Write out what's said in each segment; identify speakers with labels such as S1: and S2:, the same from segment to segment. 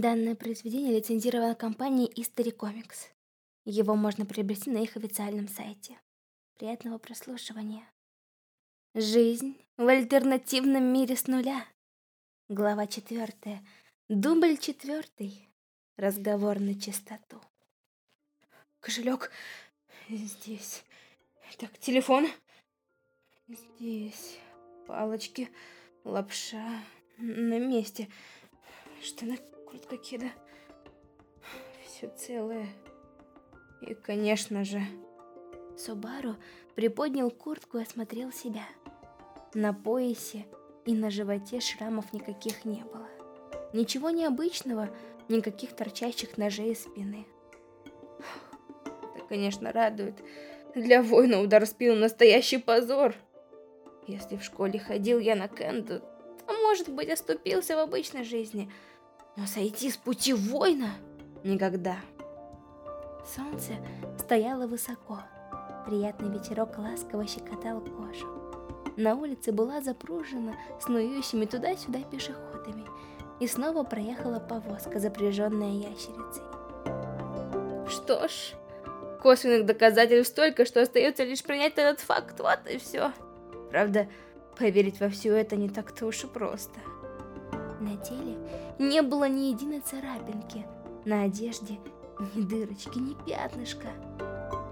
S1: Данное произведение лицензировано компанией History Comics. Его можно приобрести на их официальном сайте. Приятного прослушивания. Жизнь в альтернативном мире с нуля. Глава четвертая. Дубль четвертый. Разговор на чистоту.
S2: Кошелек здесь. Так, телефон. Здесь. Палочки. Лапша. На месте. Штаны, куртка кеда. Все целое. И, конечно же...
S1: Субару приподнял куртку и осмотрел себя. На поясе и на животе шрамов никаких не было. Ничего необычного, никаких торчащих ножей из спины.
S2: Это, конечно, радует. Для воина удар в спину настоящий позор. Если в школе ходил я на кенду, то, может быть, оступился в обычной жизни. Но сойти с пути воина никогда.
S1: Солнце стояло высоко. Приятный ветерок ласково щекотал кожу. На улице была запружена снующими туда-сюда пешеходами, и снова проехала повозка, запряженная ящерицей.
S2: Что ж, косвенных доказательств столько, что остается лишь принять этот факт, вот и все. Правда, поверить во все это не так-то уж и просто.
S1: На теле не было ни единой царапинки, на одежде ни дырочки, ни пятнышка.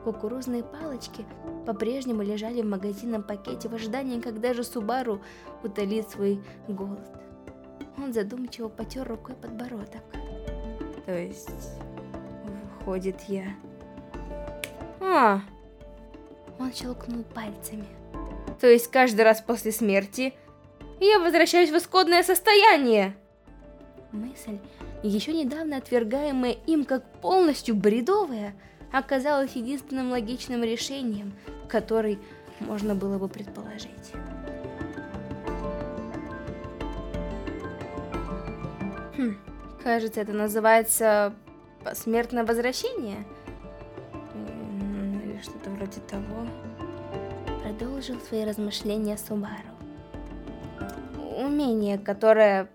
S1: Кукурузные палочки по-прежнему лежали в магазинном пакете в ожидании, когда же Субару утолит свой голод. Он задумчиво потер рукой подбородок.
S2: То есть, выходит, я... А!
S1: Он щелкнул пальцами.
S2: То есть каждый раз после смерти я возвращаюсь в исходное состояние.
S1: Мысль еще недавно отвергаемая им как полностью бредовая, оказалась единственным логичным решением, который можно было бы предположить.
S2: Хм, кажется, это называется посмертное возвращение? Или что-то вроде того.
S1: Продолжил свои размышления Субару.
S2: Умение, которое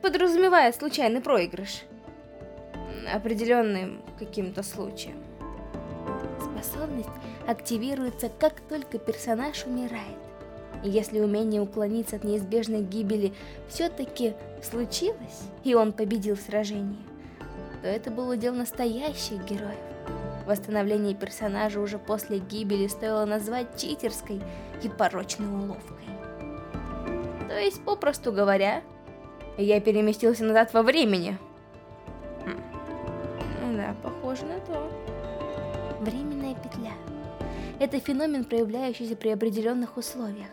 S2: подразумевает случайный проигрыш. Определенным каким-то случаем.
S1: Способность активируется, как только персонаж умирает. И если умение уклониться от неизбежной гибели все-таки случилось, и он победил в сражении, то это был удел настоящих героев. Восстановление персонажа уже после гибели стоило назвать читерской и порочной уловкой.
S2: То есть, попросту говоря, я переместился назад во времени. Хм. Ну да, похоже на то.
S1: Временная петля. Это феномен, проявляющийся при определенных условиях.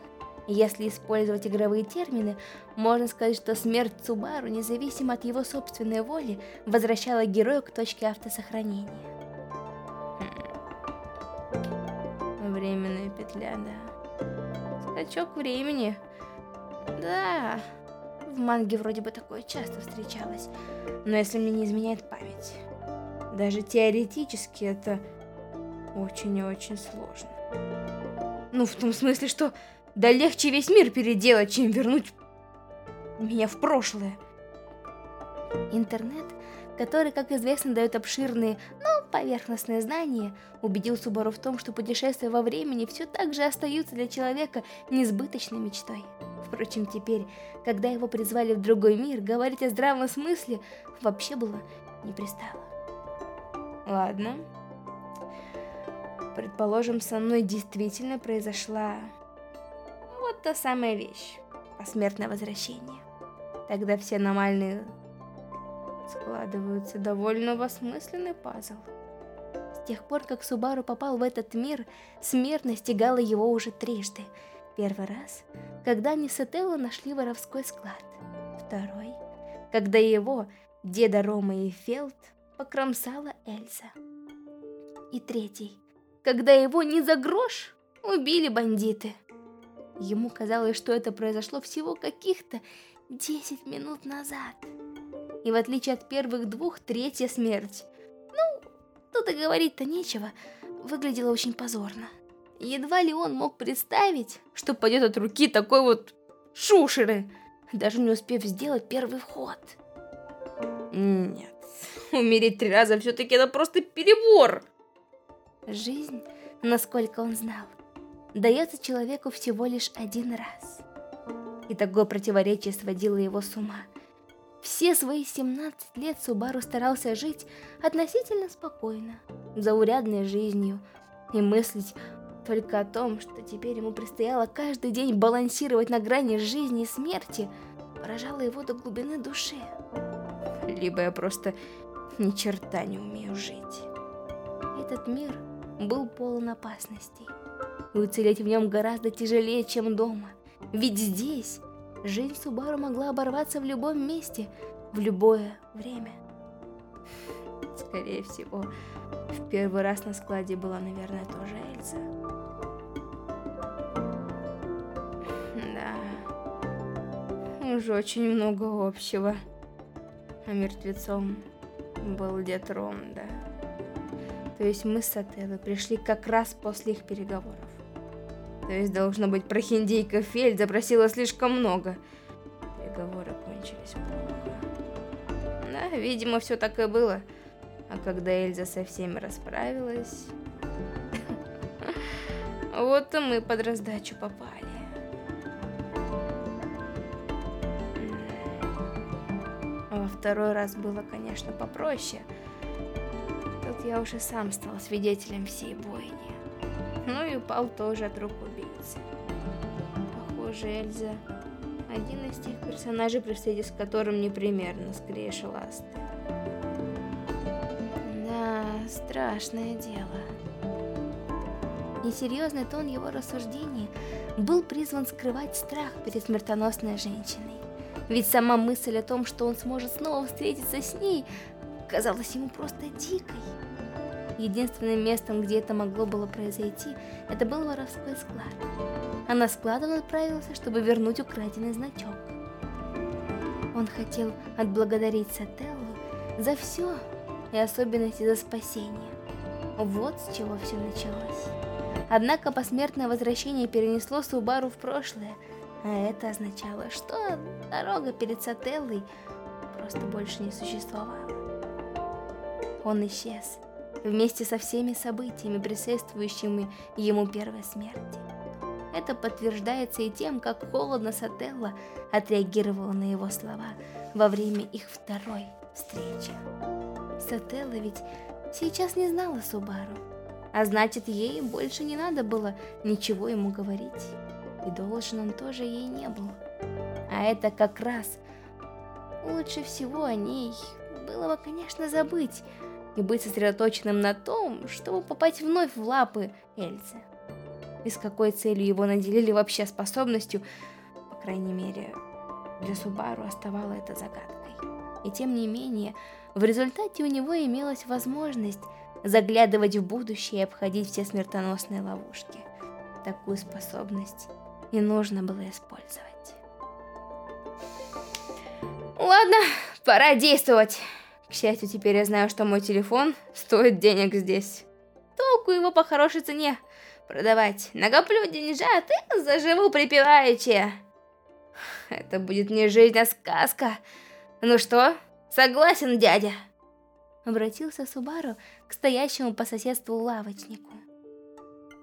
S1: Если использовать игровые термины, можно сказать, что смерть Цубару, независимо от его собственной воли, возвращала героя к точке автосохранения.
S2: Временная петля, да. Скачок времени. Да. В манге вроде бы такое часто встречалось, но если мне не изменяет память, даже теоретически это очень и очень сложно. Ну, в том смысле, что да легче весь мир переделать, чем вернуть меня в прошлое.
S1: Интернет, который, как известно, дает обширные, но поверхностные знания, убедил Субару в том, что путешествия во времени все так же остаются для человека несбыточной мечтой. Впрочем, теперь, когда его призвали в другой мир, говорить о здравом смысле вообще было не пристало.
S2: Ладно. Предположим, со мной действительно произошла вот та самая вещь. Посмертное возвращение. Тогда все аномальные складываются довольно в осмысленный пазл.
S1: С тех пор, как Субару попал в этот мир, смерть настигала его уже трижды – Первый раз, когда они с Этелло нашли воровской склад. Второй, когда его, деда Рома и Фелд, покромсала Эльза. И третий, когда его не за грош убили бандиты. Ему казалось, что это произошло всего каких-то 10 минут назад. И в отличие от первых двух, третья смерть, ну, тут и говорить-то нечего, выглядела очень позорно. Едва ли он мог представить, что пойдет от руки такой вот шушеры.
S2: даже не успев сделать первый вход. Нет, умереть три раза все-таки это просто перебор.
S1: Жизнь, насколько он знал, дается человеку всего лишь один раз. И такое противоречие сводило его с ума. Все свои 17 лет Субару старался жить относительно спокойно, заурядной жизнью, и мыслить только о том, что теперь ему предстояло каждый день балансировать на грани жизни и смерти, поражало его до глубины души.
S2: Либо я просто ни черта не умею жить.
S1: Этот мир был полон опасностей, и уцелеть в нем гораздо тяжелее, чем дома. Ведь здесь жизнь Субару могла оборваться в любом месте, в любое время.
S2: Скорее всего, в первый раз на складе была, наверное, тоже Эльза. Да, уже очень много общего. А мертвецом был дед Ронда. То есть мы с Отелло пришли как раз после их переговоров. То есть, должно быть, прохиндейка Фель запросила слишком много. Переговоры кончились плохо. Да, видимо, все так и было. А когда Эльза со всеми расправилась... Вот и мы под раздачу попали. Во второй раз было, конечно, попроще. Тут я уже сам стал свидетелем всей бойни. Ну и упал тоже от рук Похоже, Эльза один из тех персонажей, при встрече с которым непримерно скрежь ласты.
S1: Да, страшное дело. Несерьезный тон его рассуждений был призван скрывать страх перед смертоносной женщиной. Ведь сама мысль о том, что он сможет снова встретиться с ней, казалась ему просто дикой. Единственным местом, где это могло было произойти, это был воровской склад. А на склад он отправился, чтобы вернуть украденный значок. Он хотел отблагодарить Сателлу за все, и особенности за спасение. Вот с чего все началось. Однако посмертное возвращение перенесло Субару в прошлое, а это означало, что дорога перед Сателлой просто больше не существовала. Он исчез, вместе со всеми событиями, предшествующими ему первой смерти. Это подтверждается и тем, как холодно Сателла отреагировала на его слова во время их второй встречи. Сателла ведь сейчас не знала Субару, а значит ей больше не надо было ничего ему говорить, и должен он тоже ей не был. А это как раз лучше всего о ней было бы, конечно, забыть, и быть сосредоточенным на том, чтобы попасть вновь в лапы Эльзы. И с какой целью его наделили вообще способностью, по крайней мере, для Субару оставало это загадкой. И тем не менее, в результате у него имелась возможность заглядывать в будущее и обходить все смертоносные ловушки. Такую способность и нужно было использовать.
S2: Ладно, пора действовать. К счастью, теперь я знаю, что мой телефон стоит денег здесь. Толку его по хорошей цене продавать. Накоплю деньжат и заживу припеваючи. Это будет не жизнь, а сказка. Ну что, согласен, дядя?
S1: Обратился Субару к стоящему по соседству лавочнику.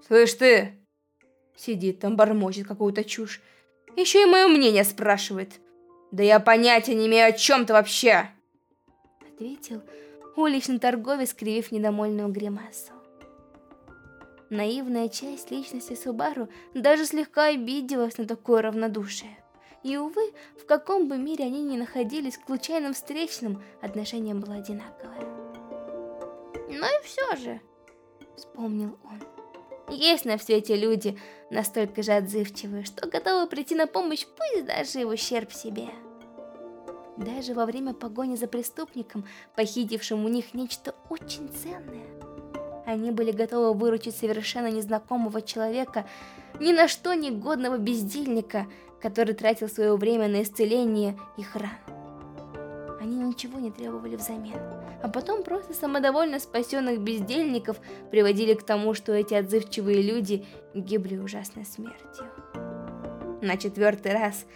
S2: Слышь ты, сидит там, бормочет какую-то чушь. Еще и мое мнение спрашивает. Да я понятия не имею о чем то вообще
S1: ответил уличный торговец, скривив недомольную гримасу. Наивная часть личности Субару даже слегка обиделась на такое равнодушие. И, увы, в каком бы мире они ни находились, к случайным встречным отношение было одинаковое.
S2: «Ну и все же», —
S1: вспомнил он. Есть на свете люди настолько же отзывчивые, что готовы прийти на помощь, пусть даже в ущерб себе. Даже во время погони за преступником, похитившим у них нечто очень ценное, они были готовы выручить совершенно незнакомого человека, ни на что негодного бездельника, который тратил свое время на исцеление их ран. Они ничего не требовали взамен, а потом просто самодовольно спасенных бездельников приводили к тому, что эти отзывчивые люди гибли ужасной смертью. На четвертый раз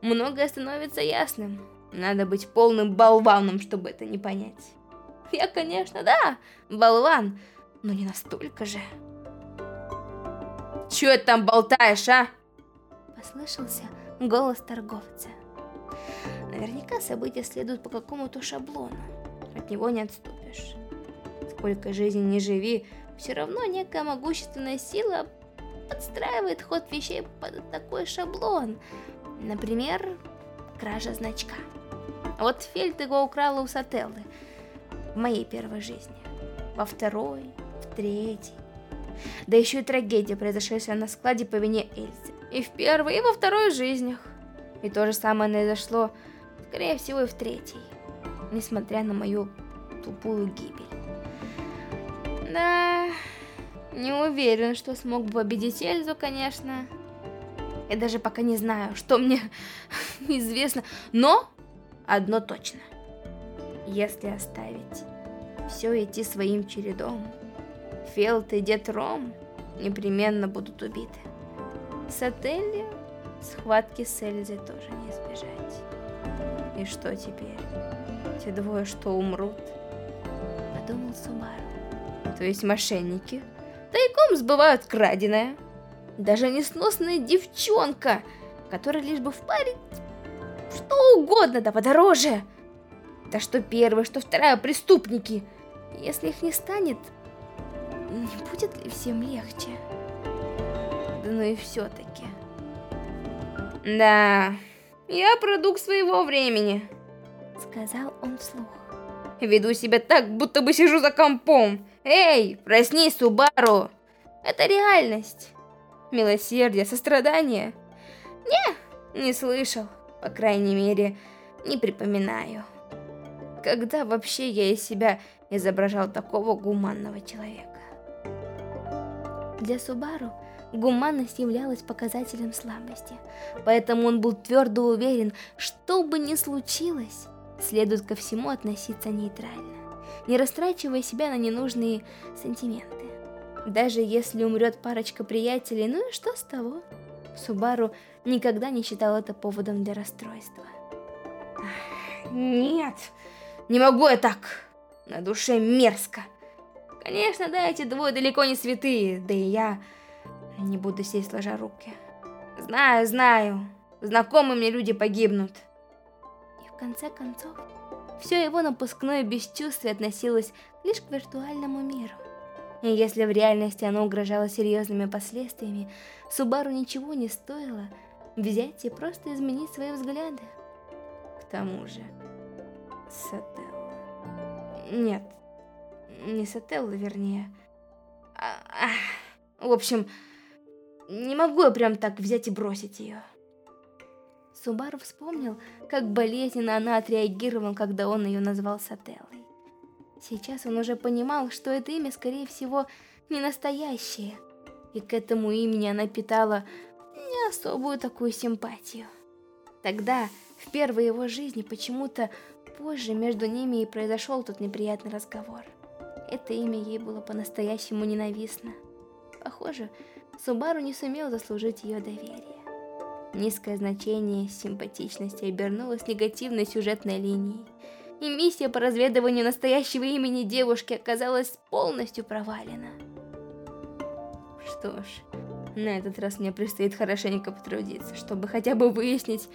S2: многое становится ясным. Надо быть полным болваном, чтобы это не понять. Я, конечно, да, болван, но не настолько же. Чё ты там болтаешь, а?
S1: Послышался голос торговца. Наверняка события следуют по какому-то шаблону. От него не отступишь. Сколько жизни не живи, все равно некая могущественная сила подстраивает ход вещей под такой шаблон. Например, кража значка. Вот Фельд его украла у Сателлы в моей первой жизни. Во второй, в третьей. Да еще и трагедия, произошедшая на складе по вине Эльзы. И в первой, и во второй жизнях. И то же самое произошло, скорее всего, и в третьей. Несмотря на мою тупую гибель. Да, не уверен, что смог бы победить Эльзу, конечно. Я даже пока не знаю, что мне известно. Но одно точно. Если оставить все идти своим чередом, Фелт и Дед Ром непременно будут убиты. С Отелли схватки с Эльзой тоже не избежать. И что теперь? Те двое что, умрут? Подумал Сумару
S2: то есть мошенники, тайком сбывают краденое. Даже несносная девчонка, которая лишь бы впарить что угодно, да подороже. Да что первая, что вторая преступники. Если их не станет, не будет ли всем легче? Да ну и все-таки. Да, я продукт своего времени, сказал он вслух. Веду себя так, будто бы сижу за компом. Эй, проснись, Субару! Это реальность. Милосердие, сострадание. Не, не слышал. По крайней мере, не припоминаю. Когда вообще я из себя изображал такого гуманного человека?
S1: Для Субару гуманность являлась показателем слабости, поэтому он был твердо уверен, что бы ни случилось, следует ко всему относиться нейтрально не растрачивая себя на ненужные сантименты. Даже если умрет парочка приятелей, ну и что с того? Субару никогда не считал это поводом для расстройства.
S2: Нет, не могу я так. На душе мерзко. Конечно, да, эти двое далеко не святые, да и я не буду сесть сложа руки. Знаю, знаю, знакомые мне люди погибнут.
S1: И в конце концов, все его напускное бесчувствие относилось лишь к виртуальному миру. И если в реальности оно угрожало серьезными последствиями, Субару ничего не стоило взять и просто изменить свои взгляды.
S2: К тому же, Сателла... Нет, не Сателла, вернее. А, а, в общем, не могу я прям так взять и бросить ее.
S1: Субару вспомнил, как болезненно она отреагировала, когда он ее назвал Сателлой. Сейчас он уже понимал, что это имя, скорее всего, не настоящее, и к этому имени она питала не особую такую симпатию. Тогда, в первой его жизни, почему-то позже между ними и произошел тот неприятный разговор. Это имя ей было по-настоящему ненавистно. Похоже, Субару не сумел заслужить ее доверие. Низкое значение симпатичности обернулось негативной сюжетной линией, и миссия по разведыванию настоящего имени девушки оказалась полностью провалена.
S2: Что ж, на этот раз мне предстоит хорошенько потрудиться, чтобы хотя бы выяснить,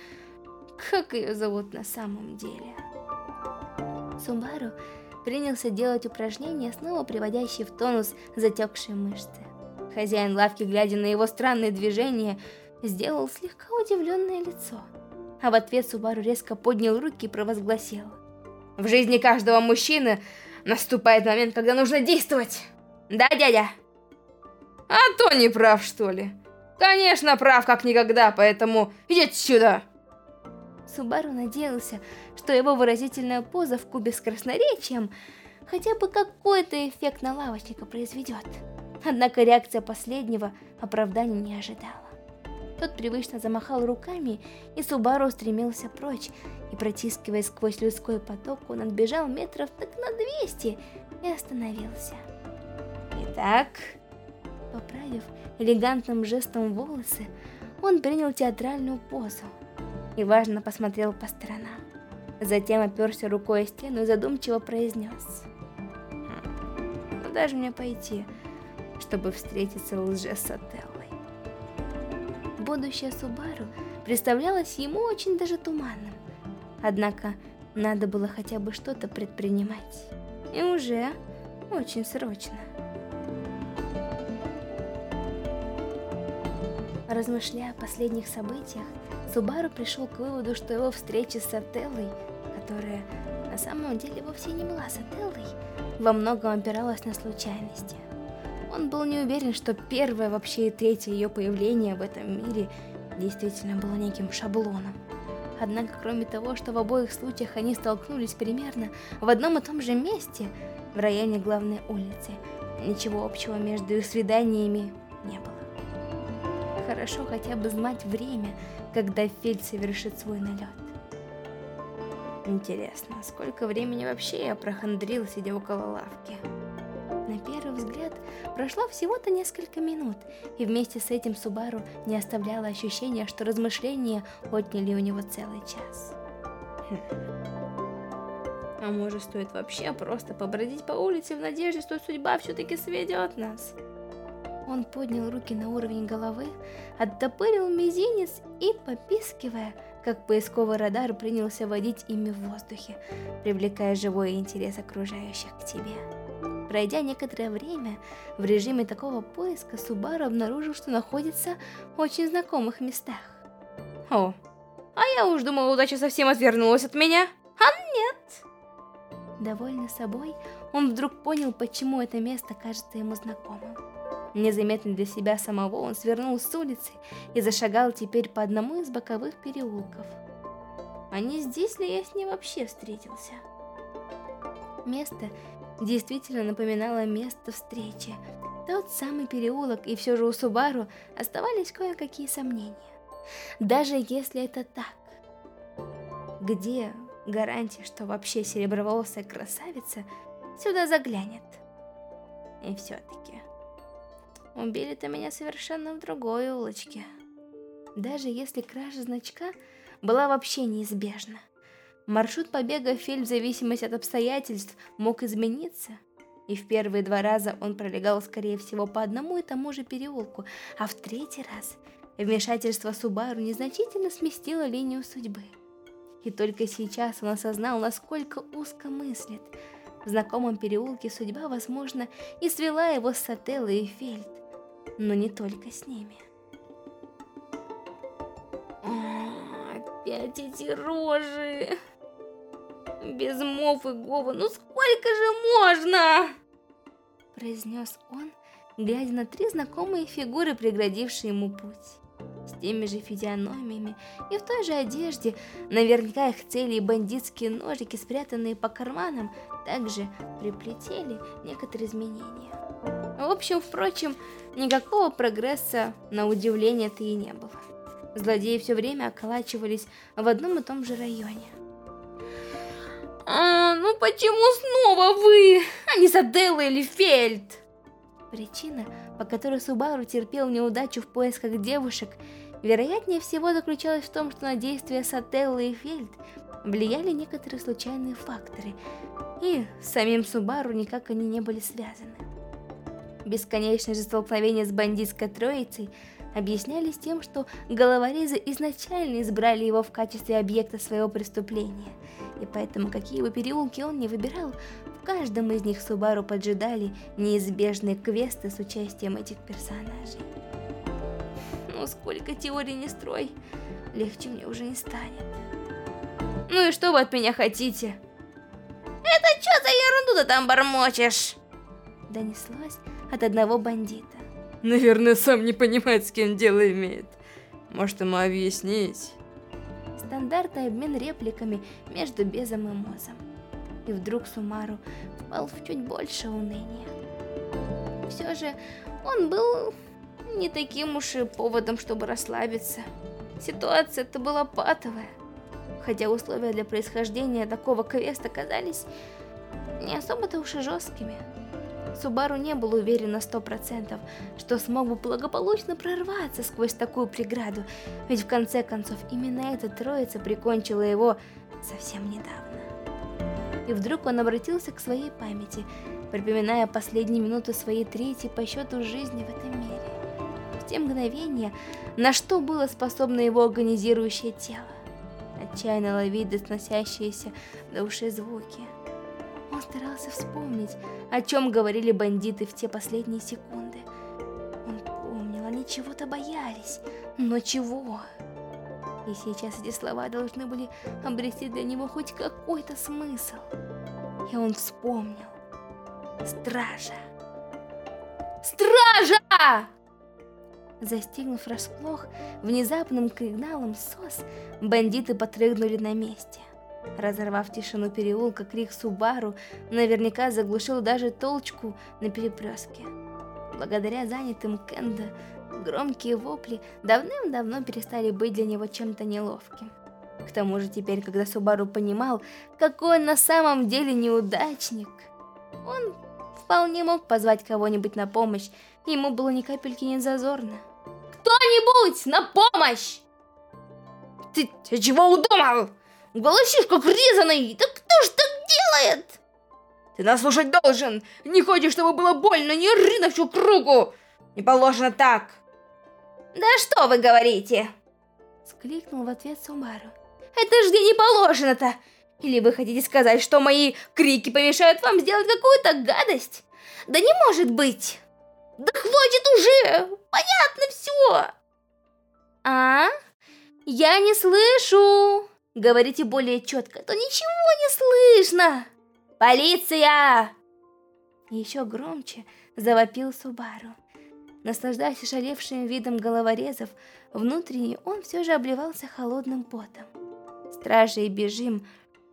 S2: как ее зовут на самом деле.
S1: Сумбару принялся делать упражнения, снова приводящие в тонус затекшие мышцы. Хозяин лавки, глядя на его странные движения, сделал слегка удивленное лицо. А в ответ Субару резко поднял руки и провозгласил.
S2: В жизни каждого мужчины наступает момент, когда нужно действовать. Да, дядя? А то не прав, что ли? Конечно, прав как никогда, поэтому иди сюда.
S1: Субару надеялся, что его выразительная поза в кубе с красноречием хотя бы какой-то эффект на лавочника произведет. Однако реакция последнего оправдания не ожидала. Тот привычно замахал руками, и Субару устремился прочь, и протискиваясь сквозь людской поток, он отбежал метров так на 200 и остановился.
S2: Итак,
S1: поправив элегантным жестом волосы, он принял театральную позу. И важно посмотрел по сторонам. Затем оперся рукой о стену и задумчиво произнес. «Хм, куда же мне пойти, чтобы встретиться лже с Отеллой? Будущее Субару представлялось ему очень даже туманным. Однако, надо было хотя бы что-то предпринимать. И уже очень срочно. Размышляя о последних событиях, Субару пришел к выводу, что его встреча с Отеллой, которая на самом деле вовсе не была с Отеллой, во многом опиралась на случайности. Он был не уверен, что первое вообще и третье ее появление в этом мире действительно было неким шаблоном. Однако, кроме того, что в обоих случаях они столкнулись примерно в одном и том же месте, в районе главной улицы, ничего общего между их свиданиями не было. Хорошо хотя бы знать время, когда Фельд совершит свой налет. Интересно, сколько времени вообще я прохандрил, сидя около лавки? На первый взгляд, прошло всего-то несколько минут, и вместе с этим Субару не оставляло ощущения, что размышления отняли у него целый час. Хм. А может, стоит вообще просто побродить по улице в надежде, что судьба все-таки сведет нас? Он поднял руки на уровень головы, оттопырил мизинец и, попискивая, как поисковый радар, принялся водить ими в воздухе, привлекая живой интерес окружающих к тебе. Пройдя некоторое время, в режиме такого поиска Субару обнаружил, что находится в очень знакомых местах.
S2: О, а я уж думала, удача совсем отвернулась от меня. А нет!
S1: Довольный собой, он вдруг понял, почему это место кажется ему знакомым. Незаметно для себя самого он свернул с улицы и зашагал теперь по одному из боковых переулков. А не здесь ли я с ней вообще встретился? Место действительно напоминало место встречи. Тот самый переулок, и все же у Субару оставались кое-какие сомнения. Даже если это так, где гарантия, что вообще сереброволосая красавица сюда заглянет? И все-таки... Убили-то меня совершенно в другой улочке. Даже если кража значка была вообще неизбежна. Маршрут побега Фильм в зависимости от обстоятельств мог измениться. И в первые два раза он пролегал, скорее всего, по одному и тому же переулку, а в третий раз вмешательство Субару незначительно сместило линию судьбы. И только сейчас он осознал, насколько узко мыслит. В знакомом переулке судьба, возможно, и свела его с Сателлой и Фельд но не только с ними.
S2: О, опять эти рожи. Без мов и гова, ну сколько же можно?
S1: Произнес он, глядя на три знакомые фигуры, преградившие ему путь. С теми же физиономиями и в той же одежде, наверняка их цели и бандитские ножики, спрятанные по карманам, также приплетели некоторые изменения. В общем, впрочем, никакого прогресса, на удивление-то и не было. Злодеи все время околачивались в одном и том же районе.
S2: А, ну почему снова вы, а не Саделла или Фельд?
S1: Причина, по которой Субару терпел неудачу в поисках девушек, вероятнее всего заключалась в том, что на действия Сателлы и Фельд влияли некоторые случайные факторы, и с самим Субару никак они не были связаны. Бесконечные же столкновения с бандитской троицей объяснялись тем, что головорезы изначально избрали его в качестве объекта своего преступления, и поэтому какие бы переулки он ни выбирал, в каждом из них Субару поджидали неизбежные квесты с участием этих персонажей. Ну сколько теорий не строй, легче мне уже не станет.
S2: Ну и что вы от меня хотите? Это что за ерунду ты там бормочешь?
S1: Донеслось от одного бандита.
S3: Наверное, сам не понимает, с кем дело имеет. Может, ему объяснить?
S1: Стандартный обмен репликами между Безом и Мозом. И вдруг Сумару впал в чуть больше уныния. Все же он был не таким уж и поводом, чтобы расслабиться. Ситуация-то была патовая. Хотя условия для происхождения такого квеста казались не особо-то уж и жесткими. Субару не был уверен на сто процентов, что смог бы благополучно прорваться сквозь такую преграду, ведь в конце концов именно эта троица прикончила его совсем недавно. И вдруг он обратился к своей памяти, припоминая последние минуты своей третьей по счету жизни в этом мире. В те мгновения, на что было способно его агонизирующее тело. Отчаянно ловить досносящиеся до ушей звуки. Старался вспомнить, о чем говорили бандиты в те последние секунды. Он помнил, они чего-то боялись, но чего? И сейчас эти слова должны были обрести для него хоть какой-то смысл. И он вспомнил. Стража. Стража! Застигнув врасплох внезапным сигналом СОС, бандиты потрыгнули на месте. Разорвав тишину переулка, крик Субару наверняка заглушил даже толчку на перепреске. Благодаря занятым Кендо, громкие вопли давным-давно перестали быть для него чем-то неловким. К тому же теперь, когда Субару понимал, какой он на самом деле неудачник, он вполне мог позвать кого-нибудь на помощь, ему было ни капельки не зазорно. «Кто-нибудь на помощь!»
S2: «Ты, ты чего удумал?» Голосишь как резаный! Да кто ж так делает? Ты нас слушать должен! Не хочешь, чтобы было больно, не ори на всю кругу! Не положено так! Да что вы говорите? Скликнул в ответ Сумару. Это ж где не положено-то! Или вы хотите сказать, что мои крики помешают вам сделать какую-то гадость? Да не может быть! Да хватит уже! Понятно все! А? Я не слышу! Говорите более четко, то ничего не слышно. Полиция! Еще громче завопил Субару. Наслаждаясь шалевшим видом головорезов, внутренне он все же обливался холодным потом. Стражи и бежим,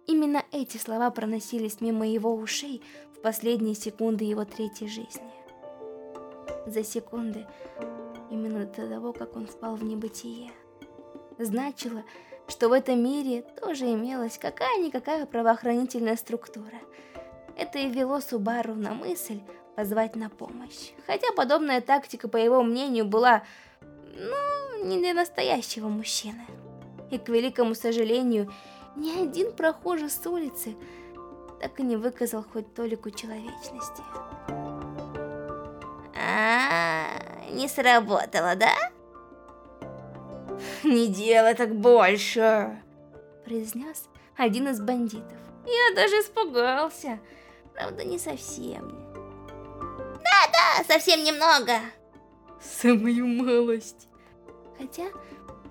S2: именно эти слова проносились мимо его ушей в последние секунды его третьей жизни. За секунды, именно до того, как он впал в небытие. Значило, что в этом мире тоже имелась какая-никакая правоохранительная структура. Это и вело Субару на мысль позвать на помощь. Хотя подобная тактика, по его мнению, была, ну, не для настоящего мужчины. И, к великому сожалению, ни один прохожий с улицы так и не выказал хоть толику человечности. А, -а, -а не сработало, да? «Не делай так больше!» произнес один из бандитов. Я даже испугался. Правда, не совсем. Да-да, совсем немного.
S3: Самую малость.
S1: Хотя,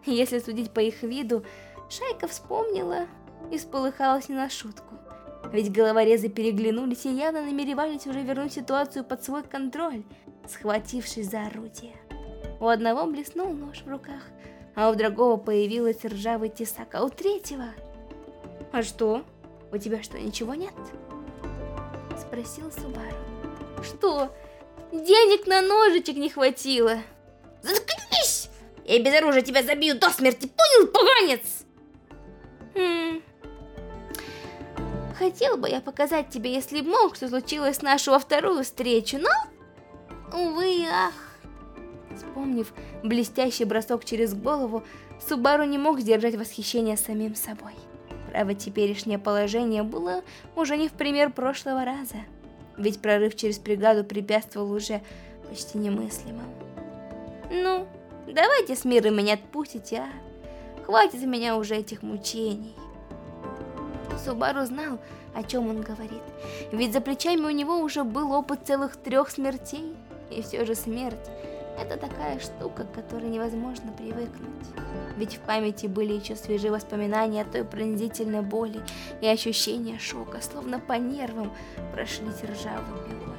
S1: если судить по их виду, Шайка вспомнила и сполыхалась не на шутку. Ведь головорезы переглянулись и явно намеревались уже вернуть ситуацию под свой контроль, схватившись за орудие. У одного блеснул нож в руках, а у другого появилась ржавый тесак, а у третьего... «А что? У тебя что, ничего нет?» Спросил Субару. «Что? Денег на ножичек не хватило!»
S2: «Заткнись! Я без оружия тебя забью до смерти, понял, поганец?»
S1: хм. Хотел бы я показать тебе, если мог, что случилось с нашу вторую встречу, но... Увы, ах. Вспомнив блестящий бросок через голову, Субару не мог сдержать восхищение самим собой. Право, теперешнее положение было уже не в пример прошлого раза. Ведь прорыв через бригаду препятствовал уже почти немыслимым. Ну, давайте с миром меня отпустите, а? Хватит меня уже этих мучений. Субару знал, о чем он говорит. Ведь за плечами у него уже был опыт целых трех смертей. И все же смерть это такая штука, к которой невозможно привыкнуть. Ведь в памяти были еще свежие воспоминания о той пронзительной боли и ощущения шока, словно по нервам прошлись ржавой пилой.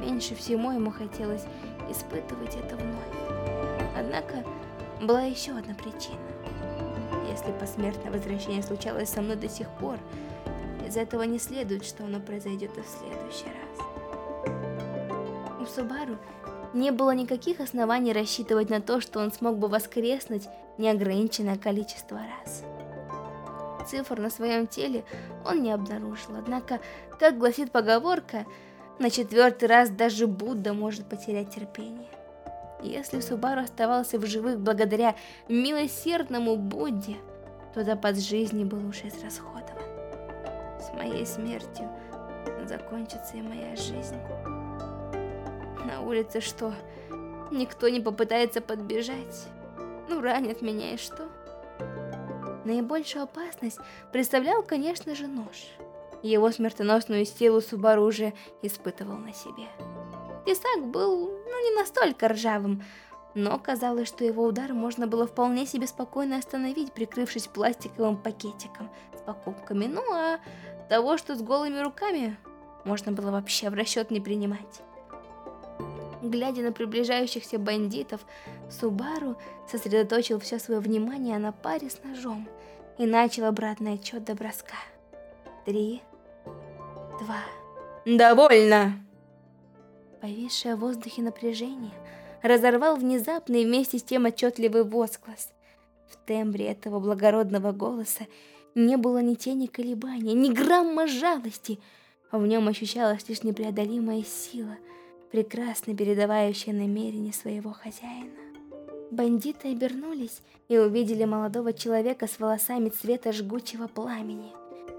S1: Меньше всего ему хотелось испытывать это вновь. Однако была еще одна причина. Если посмертное возвращение случалось со мной до сих пор, из этого не следует, что оно произойдет и в следующий раз. У Субару не было никаких оснований рассчитывать на то, что он смог бы воскреснуть неограниченное количество раз. Цифр на своем теле он не обнаружил, однако, как гласит поговорка, На четвертый раз даже Будда может потерять терпение. Если Субару оставался в живых благодаря милосердному Будде, то запас жизни был уже израсходован. С моей смертью закончится и моя жизнь. На улице что, никто не попытается подбежать? Ну, ранит меня и что? Наибольшую опасность представлял, конечно же, нож. Его смертоносную силу Субару уже испытывал на себе. Тесак был, ну, не настолько ржавым, но казалось, что его удар можно было вполне себе спокойно остановить, прикрывшись пластиковым пакетиком с покупками. Ну, а того, что с голыми руками, можно было вообще в расчет не принимать. Глядя на приближающихся бандитов, Субару сосредоточил все свое внимание на паре с ножом и начал обратный отчет до броска. Три, два...
S2: Довольно!
S1: Повисшее в воздухе напряжение разорвал внезапный вместе с тем отчетливый возглас. В тембре этого благородного голоса не было ни тени колебания, ни грамма жалости. В нем ощущалась лишь непреодолимая сила, прекрасно передавающая намерения своего хозяина. Бандиты обернулись и увидели молодого человека с волосами цвета жгучего пламени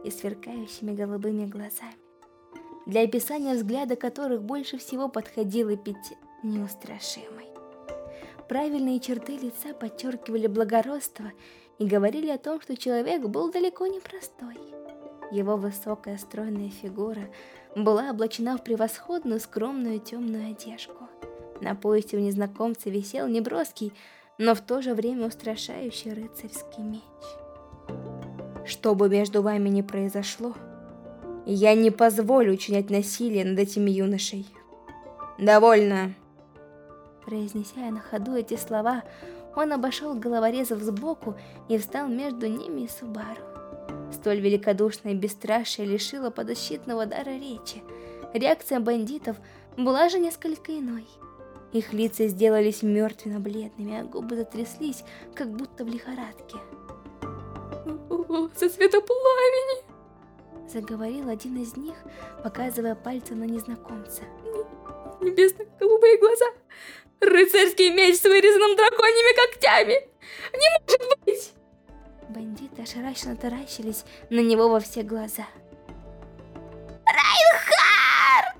S1: и сверкающими голубыми глазами для описания взгляда которых больше всего подходил эпитет неустрашимый. Правильные черты лица подчеркивали благородство и говорили о том, что человек был далеко не простой. Его высокая стройная фигура была облачена в превосходную скромную темную одежку. На поясе у незнакомца висел неброский, но в то же время устрашающий рыцарский меч.
S2: Что бы между вами ни произошло, я не позволю учинять насилие над этими юношей. Довольно.
S1: Произнеся на ходу эти слова, он обошел головорезов сбоку и встал между ними и Субару. Столь великодушное бесстрашие лишило подощитного дара речи. Реакция бандитов была же несколько иной. Их лица сделались мертвенно-бледными, а губы затряслись, как будто в лихорадке.
S3: «Со цвета пламени!»
S1: Заговорил один из них, показывая пальцем на незнакомца.
S3: Небесно-голубые глаза, рыцарский меч с вырезанным драконьими когтями. Не может быть!
S1: Бандиты ошарашенно таращились на него во все глаза.
S4: Райнхард!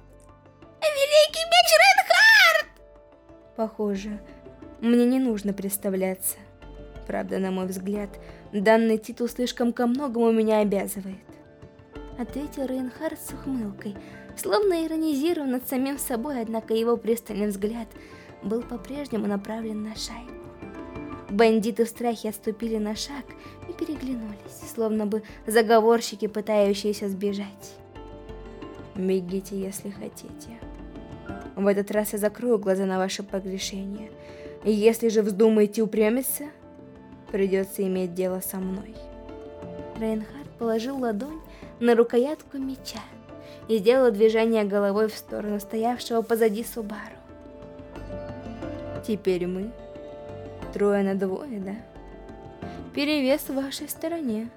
S4: Великий меч Райнхард!
S2: Похоже, мне не нужно представляться. Правда, на мой взгляд, данный титул слишком ко многому меня обязывает
S1: ответил Рейнхард с ухмылкой, словно иронизируя над самим собой, однако его пристальный взгляд был по-прежнему направлен на шайку. Бандиты в страхе отступили на шаг и переглянулись, словно бы заговорщики, пытающиеся сбежать.
S2: «Бегите, если хотите. В этот раз я закрою глаза на ваше погрешение. Если же вздумаете упрямиться, придется иметь дело со мной».
S1: Рейнхард положил ладонь на рукоятку меча и сделала движение головой в сторону стоявшего позади Субару.
S2: Теперь мы трое на двое, да? Перевес в вашей стороне.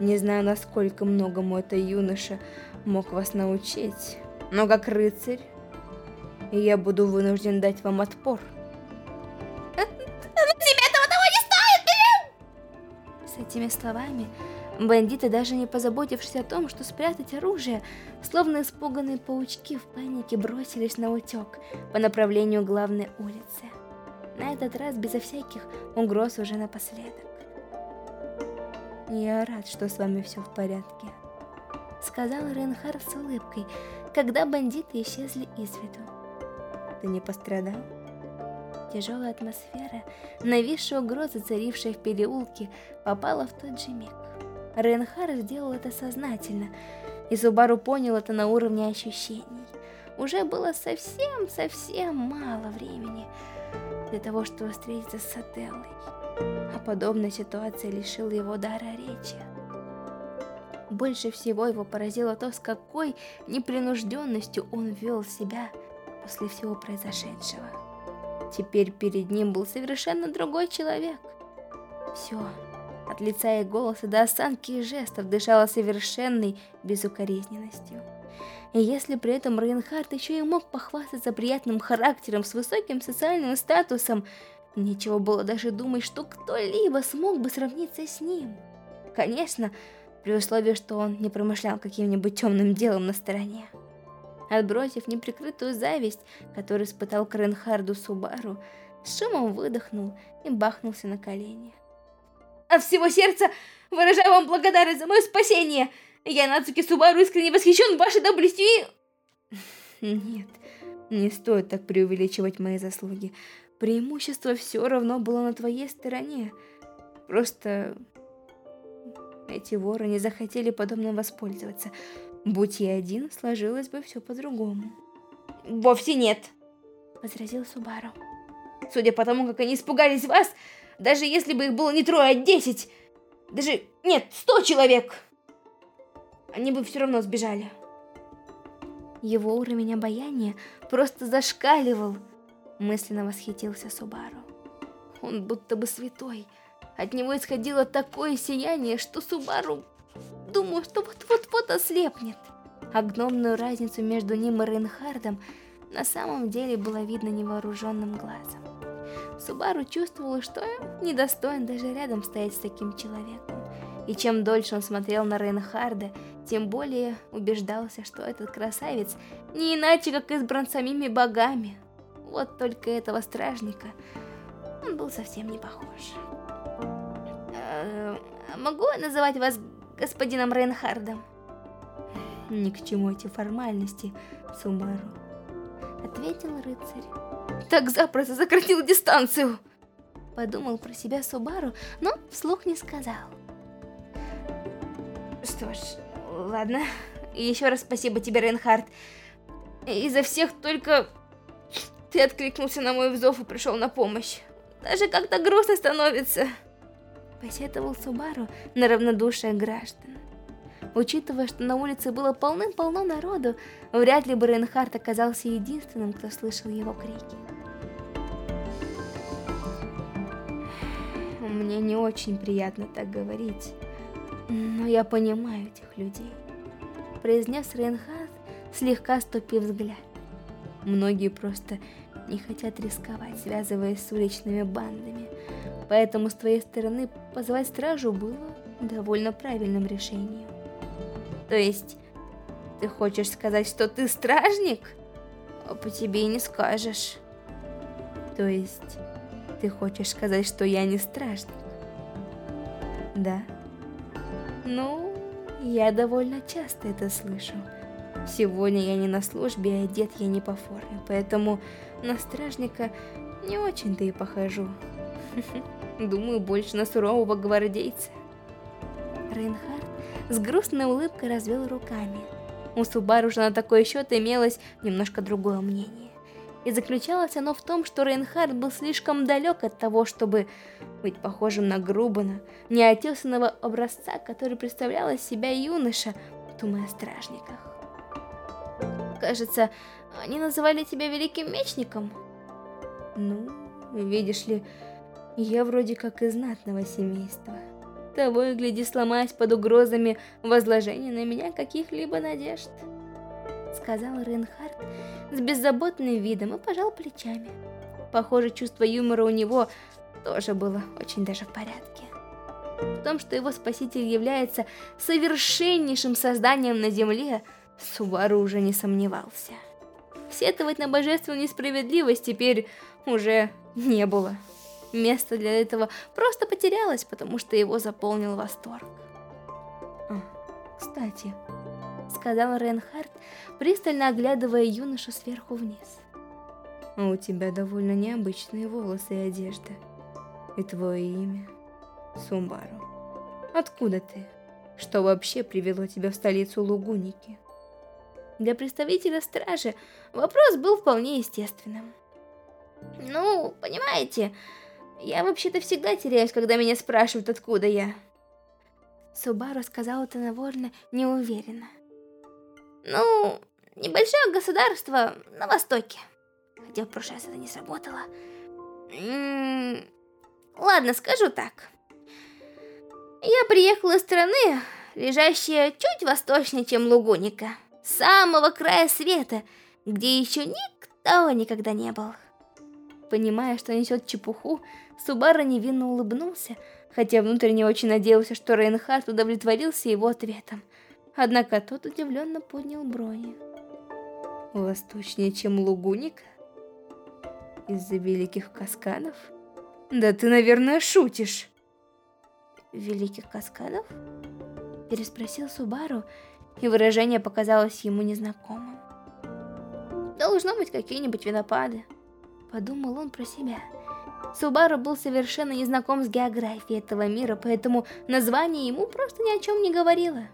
S2: Не знаю, насколько многому это юноша мог вас научить, но как рыцарь я буду вынужден дать вам отпор.
S1: С этими словами Бандиты, даже не позаботившись о том, что спрятать оружие, словно испуганные паучки в панике бросились на утек по направлению главной улицы. На этот раз безо всяких угроз уже напоследок.
S2: «Я рад, что с вами все в порядке», —
S1: сказал Ренхар с улыбкой, когда бандиты исчезли из виду.
S2: «Ты не пострадал?»
S1: Тяжелая атмосфера, нависшая угроза, царившая в переулке, попала в тот же миг. Ренхар сделал это сознательно, и Субару понял это на уровне ощущений. Уже было совсем-совсем мало времени для того, чтобы встретиться с Сателлой, а подобная ситуация лишила его дара речи. Больше всего его поразило то, с какой непринужденностью он вел себя после всего произошедшего. Теперь перед ним был совершенно другой человек. Все, от лица и голоса до осанки и жестов дышала совершенной безукоризненностью. И если при этом Рейнхард еще и мог похвастаться приятным характером с высоким социальным статусом, нечего было даже думать, что кто-либо смог бы сравниться с ним. Конечно, при условии, что он не промышлял каким-нибудь темным делом на стороне. Отбросив неприкрытую зависть, которую испытал к Рейнхарду Субару, с шумом выдохнул и бахнулся на колени.
S2: От всего сердца выражаю вам благодарность за мое спасение! Я, Нацуки Субару, искренне восхищен вашей доблестью и...
S1: Нет, не стоит так преувеличивать мои заслуги. Преимущество все равно было на твоей стороне. Просто эти воры не захотели подобным воспользоваться. Будь я один, сложилось бы все по-другому.
S2: Вовсе нет,
S1: возразил Субару.
S2: Судя по тому, как они испугались вас, даже если бы их было не трое, а десять, даже нет, сто человек, они бы все равно сбежали.
S1: Его уровень обаяния просто зашкаливал. Мысленно восхитился Субару. Он будто бы святой. От него исходило такое сияние, что Субару думал, что вот-вот-вот ослепнет. Гномную разницу между ним и Рейнхардом на самом деле было видно невооруженным глазом. Субару чувствовал, что недостоин даже рядом стоять с таким человеком. И чем дольше он смотрел на Рейнхарда, тем более убеждался, что этот красавец не иначе, как избран самими богами. Вот только этого стражника он был совсем не похож.
S2: Э, могу я называть вас господином Рейнхардом?
S1: Ни к чему эти формальности, Сумару. Ответил рыцарь.
S2: Так запросто сократил дистанцию!
S1: Подумал про себя Субару, но вслух не сказал.
S2: Что ж, ладно. еще раз спасибо тебе, Рейнхард. Изо всех только ты откликнулся на мой взов и пришел на помощь. Даже как-то грустно становится.
S1: Посетовал Субару на равнодушие граждан. Учитывая, что на улице было полным-полно народу, вряд ли бы Рейнхард оказался единственным, кто слышал его крики. Мне не очень приятно так говорить, но я понимаю этих людей. Произнес Рейнхард, слегка ступив взгляд. Многие просто не хотят рисковать, связываясь с уличными бандами. Поэтому с твоей стороны позвать стражу было довольно правильным решением.
S2: То есть, ты хочешь сказать, что ты стражник? А по тебе и не скажешь.
S1: То есть, ты хочешь сказать, что я не стражник? Да. Ну, я довольно часто это слышу. Сегодня я не на службе, а одет я не по форме, поэтому на стражника не очень-то и похожу. Думаю, больше на сурового гвардейца. Рейнхард с грустной улыбкой развел руками. У Субару же на такой счет имелось немножко другое мнение. И заключалось оно в том, что Рейнхард был слишком далек от того, чтобы быть похожим на Грубана, неотесанного образца, который представлял из себя юноша, думая о стражниках. Кажется, они называли тебя великим мечником. Ну, видишь ли, я вроде как из знатного семейства. Того и гляди, сломаясь под угрозами возложения на меня каких-либо надежд. Сказал Рейнхард, с беззаботным видом и пожал плечами. Похоже, чувство юмора у него тоже было очень даже в порядке. В том, что его спаситель является совершеннейшим созданием на Земле, Субару уже не сомневался. Сетовать на божественную несправедливость теперь уже не было. Место для этого просто потерялось, потому что его заполнил восторг. А, кстати, сказал Ренхард, пристально оглядывая юношу сверху вниз. А у тебя довольно необычные волосы и одежда. И твое имя Сумбару. Откуда ты? Что вообще привело тебя в столицу Лугуники? Для представителя стражи вопрос был вполне естественным.
S2: Ну, понимаете, я вообще-то всегда теряюсь, когда меня спрашивают, откуда я.
S1: Субару сказал это довольно неуверенно.
S2: Ну, небольшое государство на востоке. Хотя в прошлый раз это не сработало. М -м ладно, скажу так. Я приехала из страны, лежащей чуть восточнее, чем Лугуника.
S1: самого края света, где еще никто никогда не был. Понимая, что несет чепуху, Субара невинно улыбнулся, хотя внутренне очень надеялся, что Рейнхард удовлетворился его ответом. Однако тот удивленно поднял брони. Восточнее, чем Лугуник? Из-за великих каскадов? Да ты, наверное, шутишь. Великих каскадов? Переспросил Субару, и выражение показалось ему незнакомым. Должно быть какие-нибудь винопады. Подумал он про себя. Субару был совершенно не знаком с географией этого мира, поэтому название ему просто ни о чем не говорило.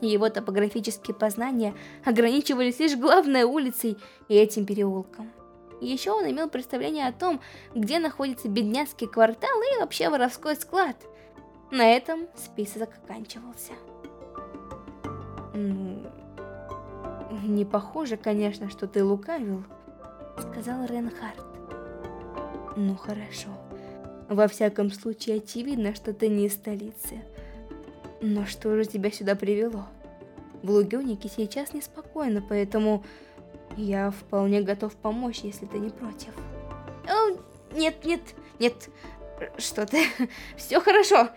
S1: Его топографические познания ограничивались лишь главной улицей и этим переулком. Еще он имел представление о том, где находится бедняцкий квартал и вообще воровской склад. На этом список оканчивался. Ну, не похоже, конечно, что ты лукавил, сказал Ренхард. Ну хорошо. Во всяком случае, очевидно, что ты не из столицы. Но что же тебя сюда привело? В Лугёнике сейчас неспокойно, поэтому я вполне готов помочь, если ты не против. О, нет, нет, нет, что ты, все хорошо.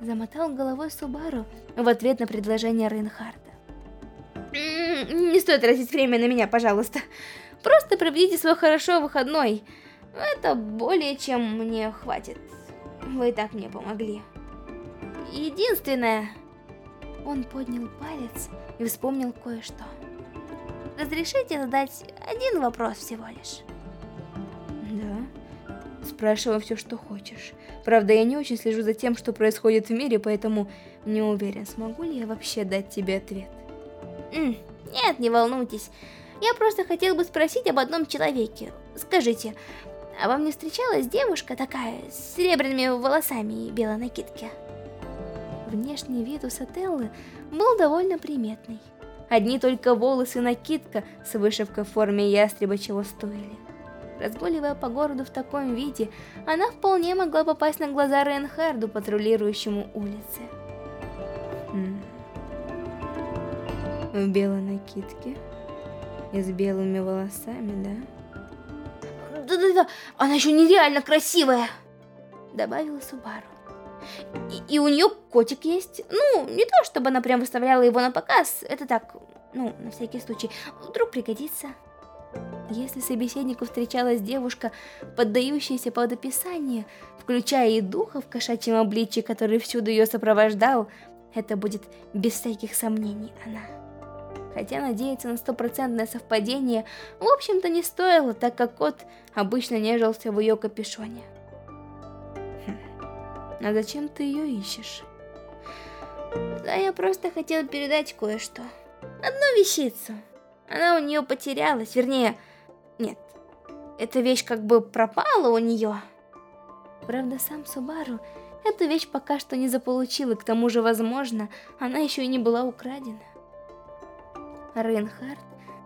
S1: Замотал головой Субару в ответ на предложение Рейнхарда. Не стоит тратить время на меня, пожалуйста. Просто проведите свой хорошо выходной. Это более чем мне хватит. Вы и так мне помогли. Единственное... Он поднял палец и вспомнил кое-что. Разрешите задать один вопрос всего лишь? Да. Спрашивай все, что хочешь. Правда, я не очень слежу за тем, что происходит в мире, поэтому не уверен, смогу ли я вообще дать тебе ответ. нет, не волнуйтесь. Я просто хотел бы спросить об одном человеке. Скажите, а вам не встречалась девушка такая, с серебряными волосами и белой накидке? Внешний вид у Сателлы был довольно приметный. Одни только волосы и накидка с вышивкой в форме ястреба чего стоили. Разгуливая по городу в таком виде, она вполне могла попасть на глаза Рейнхарду, патрулирующему улицы. Хм. В белой накидке и с белыми волосами, да? Да-да-да, она еще нереально красивая, добавила Субару. И, и у нее котик есть. Ну, не то, чтобы она прям выставляла его на показ. Это так, ну, на всякий случай. Вдруг пригодится. Если собеседнику встречалась девушка, поддающаяся под описание, включая и духа в кошачьем обличье, который всюду ее сопровождал, это будет без всяких сомнений она. Хотя надеяться на стопроцентное совпадение, в общем-то не стоило, так как кот обычно нежился в ее капюшоне. А зачем ты ее ищешь? Да я просто хотел передать кое-что. Одну вещицу. Она у нее потерялась, вернее, нет. Эта вещь как бы пропала у нее. Правда, сам Субару эту вещь пока что не заполучил, и к тому же, возможно, она еще и не была украдена. Рейнхард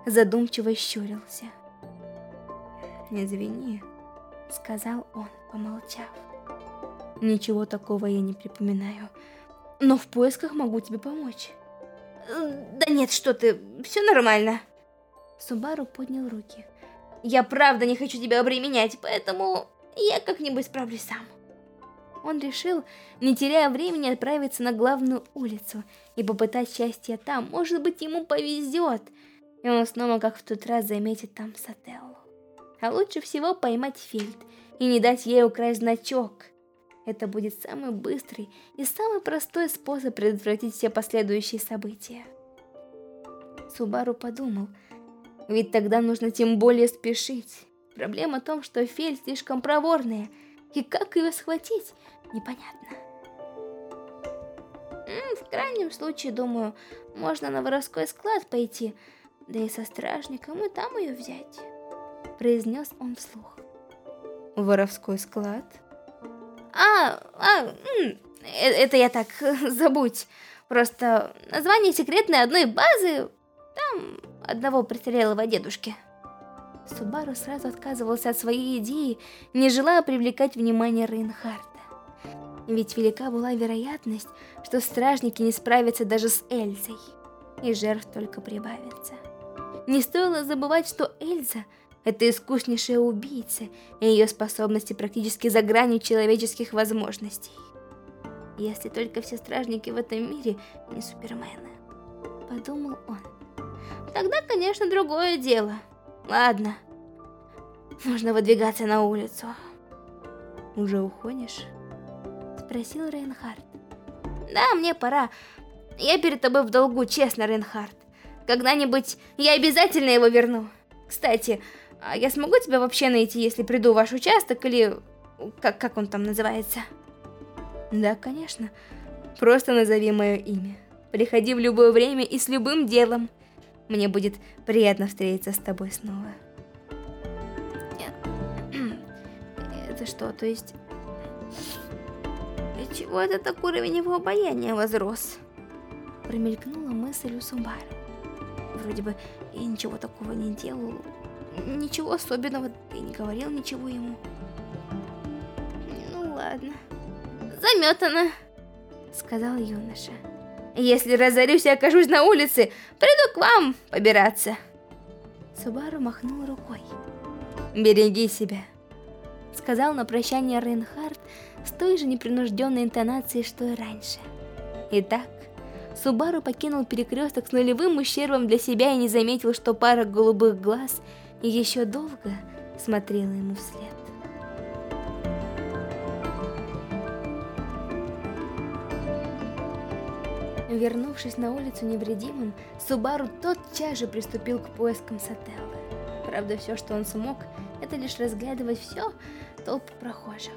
S1: задумчиво щурился. «Извини», — сказал он, помолчав. Ничего такого я не припоминаю. Но в поисках могу тебе помочь. Да нет, что ты, все нормально. Субару поднял руки. Я правда не хочу тебя обременять, поэтому я как-нибудь справлюсь сам. Он решил, не теряя времени, отправиться на главную улицу и попытать счастье там. Может быть, ему повезет. И он снова, как в тот раз, заметит там Сателлу. А лучше всего поймать Фельд и не дать ей украсть значок. Это будет самый быстрый и самый простой способ предотвратить все последующие события. Субару подумал, ведь тогда нужно тем более спешить. Проблема в том, что Фель слишком проворная, и как ее схватить, непонятно. В крайнем случае, думаю, можно на воровской склад пойти, да и со стражником и там ее взять, произнес он вслух. Воровской склад? А, а, э, это я так, забудь. Просто название секретной одной базы, там одного престарелого дедушки. Субару сразу отказывался от своей идеи, не желая привлекать внимание Рейнхарда. Ведь велика была вероятность, что стражники не справятся даже с Эльзой. и жертв только прибавится. Не стоило забывать, что Эльза — это искуснейшая убийца, и ее способности практически за гранью человеческих возможностей. Если только все стражники в этом мире не супермены. Подумал он. Тогда, конечно, другое дело. Ладно. Нужно выдвигаться на улицу. Уже уходишь? Спросил Рейнхард. Да, мне пора. Я перед тобой в долгу, честно, Рейнхард. Когда-нибудь я обязательно его верну. Кстати, а я смогу тебя вообще найти, если приду в ваш участок, или... Как, как он там называется? Да, конечно. Просто назови мое имя. Приходи в любое время и с любым делом. Мне будет приятно встретиться с тобой снова. Это что, то есть... Чего это так уровень его обаяния возрос? Промелькнула мысль у Сумбара. Вроде бы я ничего такого не делал. Ничего особенного, ты не говорил ничего ему. Ну ладно. Заметано, сказал юноша. Если разорюсь и окажусь на улице, приду к вам побираться. Субару махнул рукой. «Береги себя», — сказал на прощание Рейнхард с той же непринужденной интонацией, что и раньше. Итак, Субару покинул перекресток с нулевым ущербом для себя и не заметил, что пара голубых глаз еще долго смотрела ему вслед. Вернувшись на улицу невредимым, Субару тотчас же приступил к поискам Сателлы. Правда, все, что он смог, это лишь разглядывать все толпы прохожих.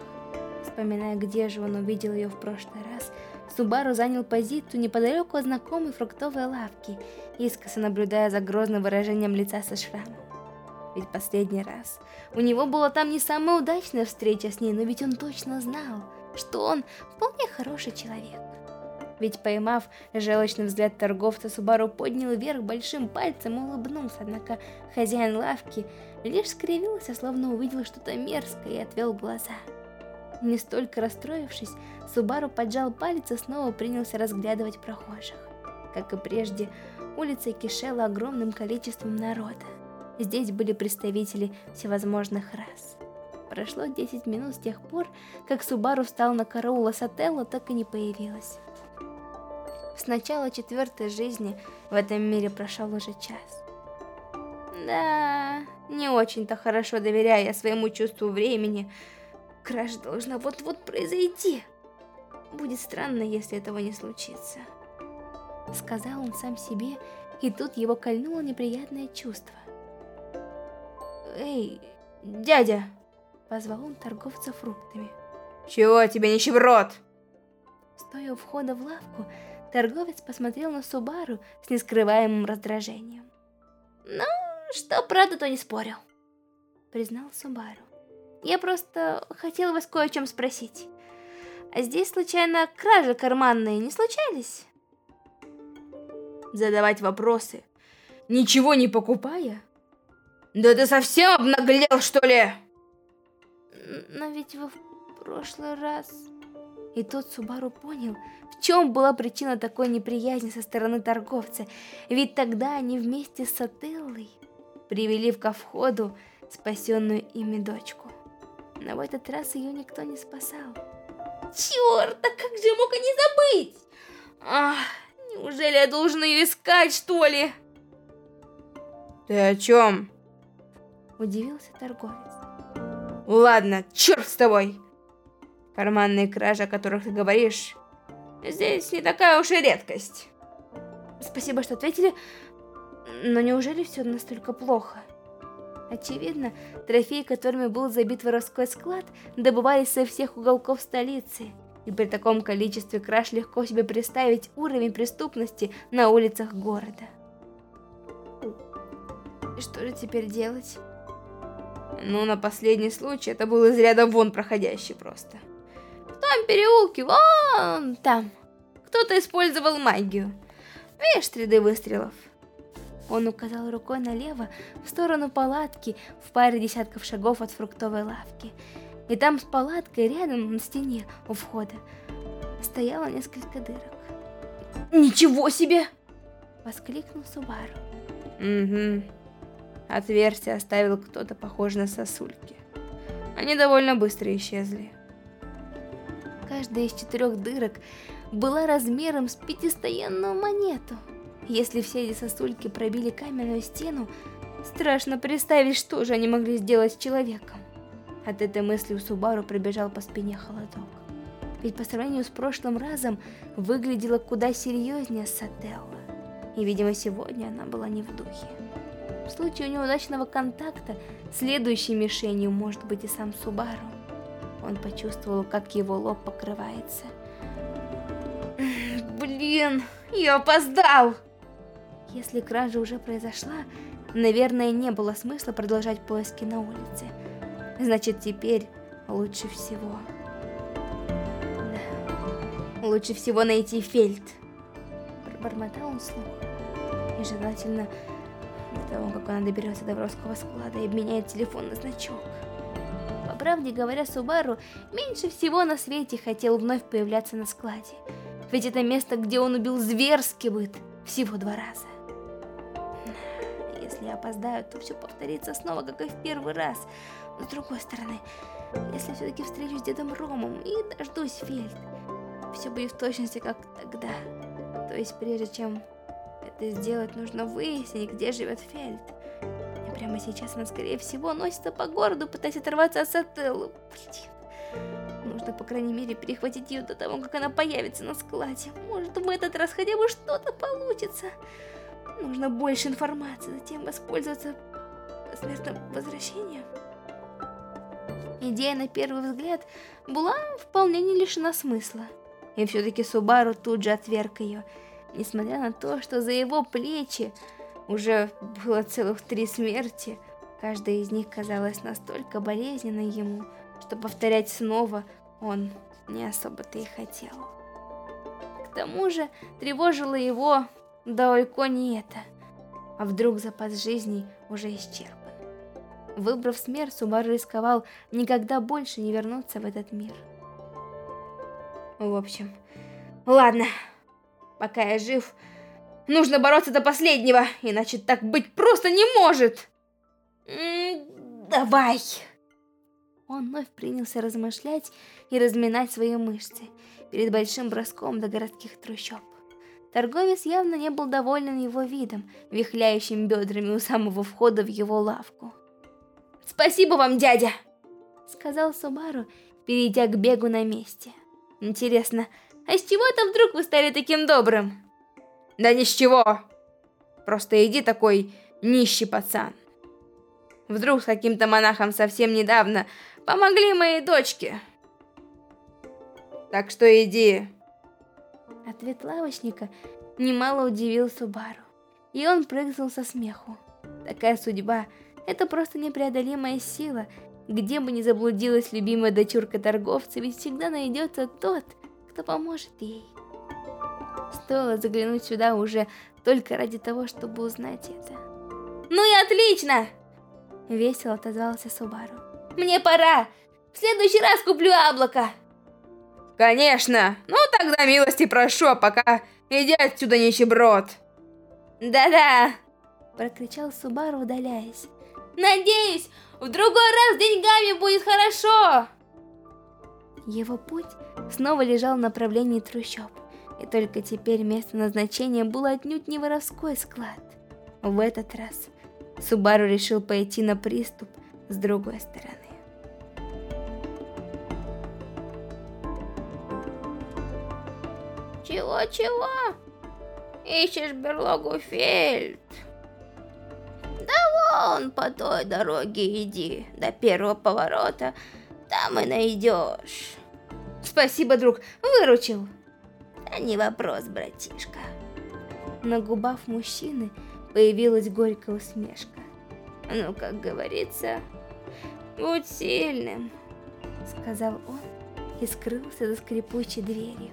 S1: Вспоминая, где же он увидел ее в прошлый раз, Субару занял позицию неподалеку от знакомой фруктовой лавки, искоса наблюдая за грозным выражением лица со шрамом. Ведь последний раз у него была там не самая удачная встреча с ней, но ведь он точно знал, что он вполне хороший человек. Ведь поймав желчный взгляд торговца, Субару поднял вверх большим пальцем и улыбнулся, однако хозяин лавки лишь скривился, словно увидел что-то мерзкое и отвел глаза. Не столько расстроившись, Субару поджал палец и снова принялся разглядывать прохожих. Как и прежде, улица кишела огромным количеством народа. Здесь были представители всевозможных рас. Прошло 10 минут с тех пор, как Субару встал на караул, а Сателло так и не появилась. С начала четвертой жизни в этом мире прошел уже час. Да, не очень-то хорошо доверяя своему чувству времени. Кража должна вот-вот произойти. Будет странно, если этого не случится. Сказал он сам себе, и тут его кольнуло неприятное чувство. «Эй, дядя!» Позвал он торговца фруктами.
S2: «Чего тебе нищеброд?»
S1: Стоя у входа в лавку, Торговец посмотрел на Субару с нескрываемым раздражением. «Ну, что правда, то не спорил», — признал Субару. «Я просто хотел вас кое о чем спросить. А здесь, случайно, кражи карманные не случались?»
S2: Задавать вопросы, ничего не покупая? Да ты совсем обнаглел, что ли?
S1: Но ведь вы в прошлый раз... И тут Субару понял, в чем была причина такой неприязни со стороны торговца, ведь тогда они вместе с Сателлой привели в ковходу спасенную ими дочку. Но в этот раз ее никто не спасал.
S4: Черт, а как же мог и не забыть?
S2: Ах, неужели я должен ее искать, что ли? Ты о чем?
S1: Удивился торговец.
S2: Ладно, черт с тобой. Карманные кражи, о которых ты говоришь, здесь не такая уж и редкость.
S1: Спасибо, что ответили, но неужели все настолько плохо? Очевидно, трофеи, которыми был забит воровской склад, добывались со всех уголков столицы. И при таком количестве краж легко себе представить уровень преступности на улицах города. И что же теперь делать?
S2: Ну, на последний случай это был из ряда вон проходящий просто
S1: том переулке, вон там, кто-то использовал магию. Видишь следы выстрелов? Он указал рукой налево, в сторону палатки, в паре десятков шагов от фруктовой лавки. И там с палаткой рядом на стене у входа стояло несколько дырок.
S2: Ничего себе!
S1: Воскликнул Субару.
S2: Угу. Отверстие оставил кто-то похожий на сосульки. Они довольно быстро исчезли.
S1: Каждая из четырех дырок была размером с пятистоянную монету. Если все эти сосульки пробили каменную стену, страшно представить, что же они могли сделать с человеком. От этой мысли у Субару пробежал по спине холодок. Ведь по сравнению с прошлым разом выглядела куда серьезнее Сателла. И, видимо, сегодня она была не в духе. В случае неудачного контакта, следующей мишенью может быть и сам Субару. Он почувствовал, как его лоб покрывается.
S2: Блин, я опоздал!
S1: Если кража уже произошла, наверное, не было смысла продолжать поиски на улице. Значит, теперь лучше всего... Да, лучше всего найти Фельд. Пробормотал он слух. И желательно до того, как она доберется до Вровского склада и обменяет телефон на значок. По правде говоря, Субару меньше всего на свете хотел вновь появляться на складе. Ведь это место, где он убил зверский быт, всего два раза. Если я опоздаю, то все повторится снова, как и в первый раз. Но с другой стороны, если все-таки встречусь с дедом Ромом и дождусь Фельд, все будет в точности, как тогда. То есть, прежде чем это сделать, нужно выяснить, где живет Фельд. И прямо сейчас она, скорее всего, носится по городу, пытаясь оторваться от Сателлы. Нужно, по крайней мере, перехватить ее до того, как она появится на складе. Может, в этот раз хотя бы что-то получится. Нужно больше информации, затем воспользоваться посмертным возвращением. Идея на первый взгляд была вполне не лишена смысла. И все-таки Субару тут же отверг ее – Несмотря на то, что за его плечи уже было целых три смерти, каждая из них казалась настолько болезненной ему, что повторять снова он не особо-то и хотел. К тому же тревожило его далеко не это, а вдруг запас жизни уже исчерпан. Выбрав смерть, Субару рисковал никогда больше не вернуться в этот мир. В общем, ладно. Пока я жив, нужно бороться до последнего, иначе так быть просто не может. М -м, давай. Он вновь принялся размышлять и разминать свои мышцы перед большим броском до городских трущоб. Торговец явно не был доволен его видом, вихляющим бедрами у самого входа в его лавку. «Спасибо вам, дядя!» Сказал Субару, перейдя к бегу на месте. «Интересно, а с чего это вдруг вы стали таким добрым? Да ни с чего. Просто иди такой нищий пацан. Вдруг с каким-то монахом совсем недавно помогли моей дочке. Так что иди. Ответ лавочника немало удивил Субару. И он прыгнул со смеху. Такая судьба – это просто непреодолимая сила. Где бы ни заблудилась любимая дочурка торговца, ведь всегда найдется тот, кто поможет ей. Стоило заглянуть сюда уже только ради того, чтобы узнать это. «Ну и отлично!» Весело отозвался Субару. «Мне пора! В следующий раз куплю яблоко!» «Конечно! Ну тогда милости прошу, а пока иди отсюда, нищеброд!» «Да-да!» Прокричал Субару, удаляясь. «Надеюсь, в другой раз с деньгами будет хорошо!» Его путь снова лежал в направлении трущоб, и только теперь место назначения было отнюдь не воровской склад. В этот раз Субару решил пойти на приступ с другой стороны.
S4: Чего-чего? Ищешь берлогу Фельд? Да вон по той дороге иди, до первого поворота, там и найдешь.
S1: Спасибо, друг, выручил.
S4: Да не вопрос, братишка.
S1: На губах мужчины появилась горькая усмешка.
S4: Ну, как говорится, будь сильным,
S1: сказал он и скрылся за скрипучей дверью.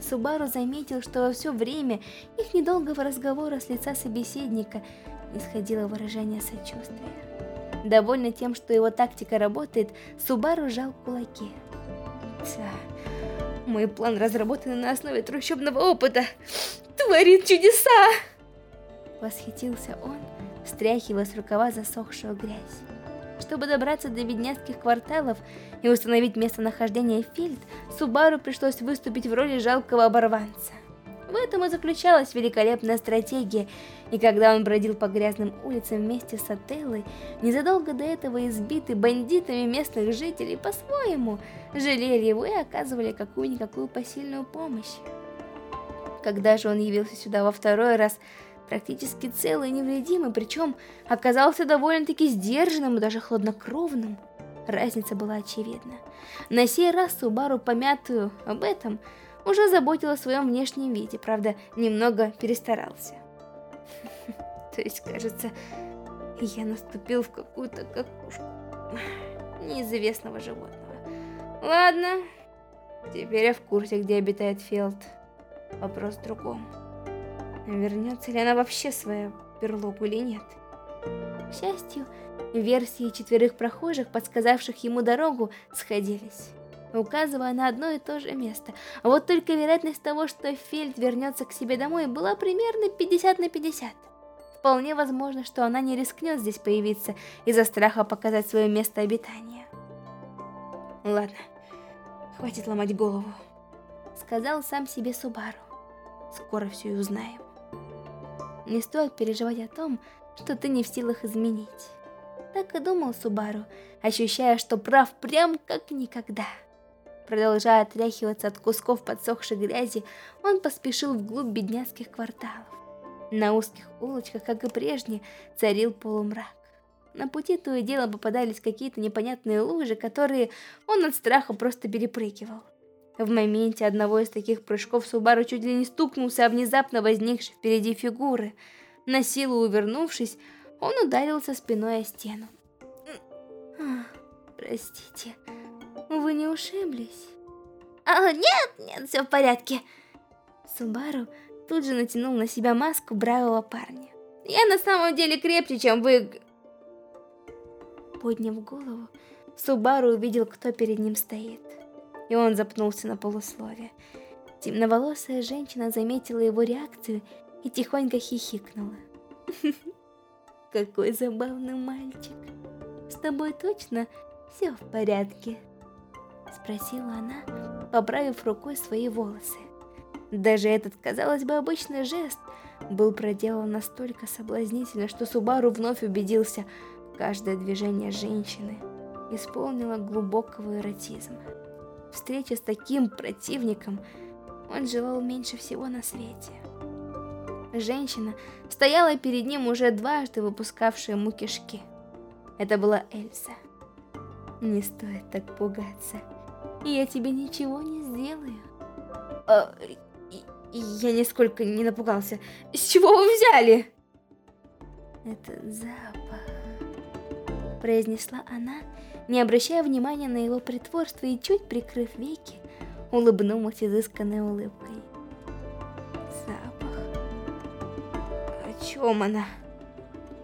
S1: Субару заметил, что во все время их недолгого разговора с лица собеседника не сходило выражение сочувствия. Довольный тем, что его тактика работает, Субару сжал кулаки. Тя, мой план разработан на основе трущобного опыта. Творит чудеса! Восхитился он, встряхивая с рукава засохшую грязь. Чтобы добраться до бедняцких кварталов и установить местонахождение Фильд, Субару пришлось выступить в роли жалкого оборванца. В этом и заключалась великолепная стратегия, и когда он бродил по грязным улицам вместе с Отеллой, незадолго до этого избитый бандитами местных жителей по-своему жалели его и оказывали какую-никакую посильную помощь. Когда же он явился сюда во второй раз, практически целый и невредимый, причем оказался довольно-таки сдержанным и даже хладнокровным, разница была очевидна. На сей раз Субару, помятую об этом, уже заботил о своем внешнем виде, правда, немного перестарался. То есть, кажется, я наступил в какую-то какушку неизвестного животного. Ладно, теперь я в курсе, где обитает Фелд. Вопрос в другом. Вернется ли она вообще в свою берлогу или нет? К счастью, версии четверых прохожих, подсказавших ему дорогу, сходились указывая на одно и то же место. А вот только вероятность того, что Фельд вернется к себе домой, была примерно 50 на 50. Вполне возможно, что она не рискнет здесь появиться из-за страха показать свое место обитания. Ладно, хватит ломать голову, сказал сам себе Субару. Скоро все и узнаем. Не стоит переживать о том, что ты не в силах изменить. Так и думал Субару, ощущая, что прав прям как никогда. Продолжая отряхиваться от кусков подсохшей грязи, он поспешил вглубь бедняцких кварталов. На узких улочках, как и прежде, царил полумрак. На пути то и дело попадались какие-то непонятные лужи, которые он от страха просто перепрыгивал. В моменте одного из таких прыжков Субару чуть ли не стукнулся о внезапно возникшей впереди фигуры. На силу увернувшись, он ударился спиной о стену. «Простите», вы не ушиблись?
S4: А, нет, нет, все в порядке.
S1: Субару тут же натянул на себя маску бравого парня. Я на самом деле крепче, чем вы... Подняв голову, Субару увидел, кто перед ним стоит. И он запнулся на полуслове. Темноволосая женщина заметила его реакцию и тихонько хихикнула. Какой забавный мальчик. С тобой точно все в порядке? Спросила она, поправив рукой свои волосы. Даже этот, казалось бы, обычный жест был проделан настолько соблазнительно, что Субару вновь убедился, каждое движение женщины исполнило глубокого эротизма. Встреча с таким противником он желал меньше всего на свете. Женщина стояла перед ним уже дважды выпускавшая ему кишки. Это была Эльза. Не стоит так пугаться я тебе ничего не сделаю. А, я нисколько не напугался. С чего вы взяли? Этот запах, произнесла она, не обращая внимания на его притворство и чуть прикрыв веки, улыбнулась изысканной улыбкой. Запах. О чем она?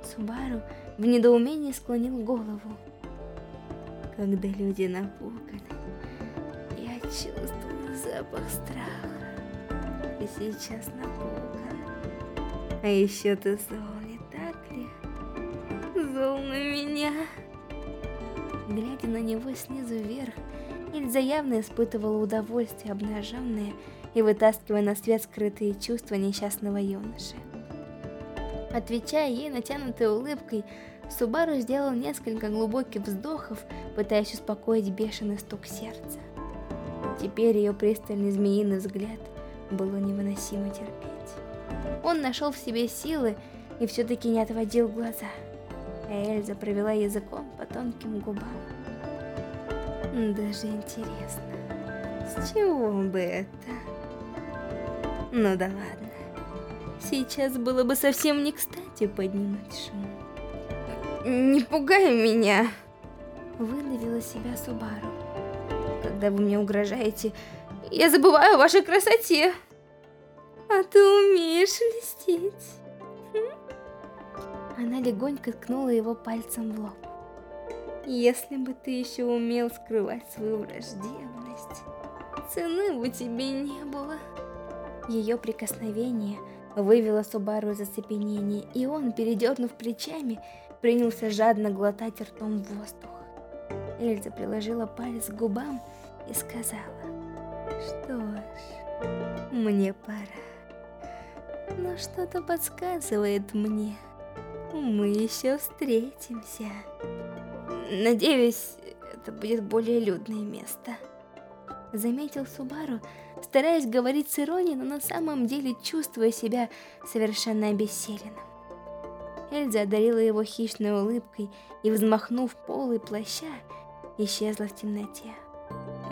S1: Субару в недоумении склонил голову. Когда люди напуганы, чувствую запах страха. И сейчас напуган. А еще ты зол? Зол на меня. Глядя на него снизу вверх, Ильза явно испытывала удовольствие, обнаженные и вытаскивая на свет скрытые чувства несчастного юноши. Отвечая ей натянутой улыбкой, Субару сделал несколько глубоких вздохов, пытаясь успокоить бешеный стук сердца. Теперь ее пристальный змеиный взгляд было невыносимо терпеть. Он нашел в себе силы и все-таки не отводил глаза. А Эльза провела языком по тонким губам. Даже интересно, с чего бы это? Ну да ладно. Сейчас было бы совсем не кстати поднимать шум. «Не пугай меня!» Выдавила себя Субару когда вы мне угрожаете. Я забываю о вашей красоте. А ты умеешь льстить. Она легонько ткнула его пальцем в лоб. Если бы ты еще умел скрывать свою враждебность, цены бы тебе не было. Ее прикосновение вывела Субару из оцепенения, и он, передернув плечами, принялся жадно глотать ртом воздух. Эльза приложила палец к губам и сказала, «Что ж, мне пора. Но что-то подсказывает мне, мы еще встретимся. Надеюсь, это будет более людное место». Заметил Субару, стараясь говорить с иронией, но на самом деле чувствуя себя совершенно обессиленным. Эльза одарила его хищной улыбкой и, взмахнув полой плаща, исчезла в темноте.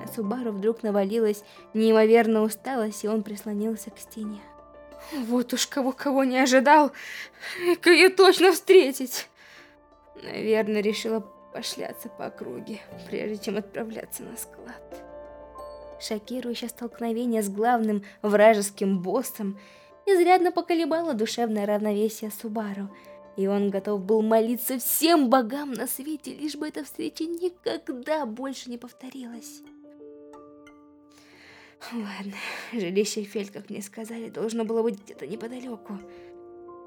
S1: На Субару вдруг навалилась неимоверная усталость, и он прислонился к стене.
S3: Вот уж кого-кого не ожидал, ее точно встретить.
S1: Наверное, решила пошляться по округе, прежде чем отправляться на склад. Шокирующее столкновение с главным вражеским боссом изрядно поколебало душевное равновесие Субару, и он готов был молиться всем богам на свете, лишь бы эта встреча никогда больше не повторилась. Ладно, жилище Фель, как мне сказали, должно было быть где-то неподалеку.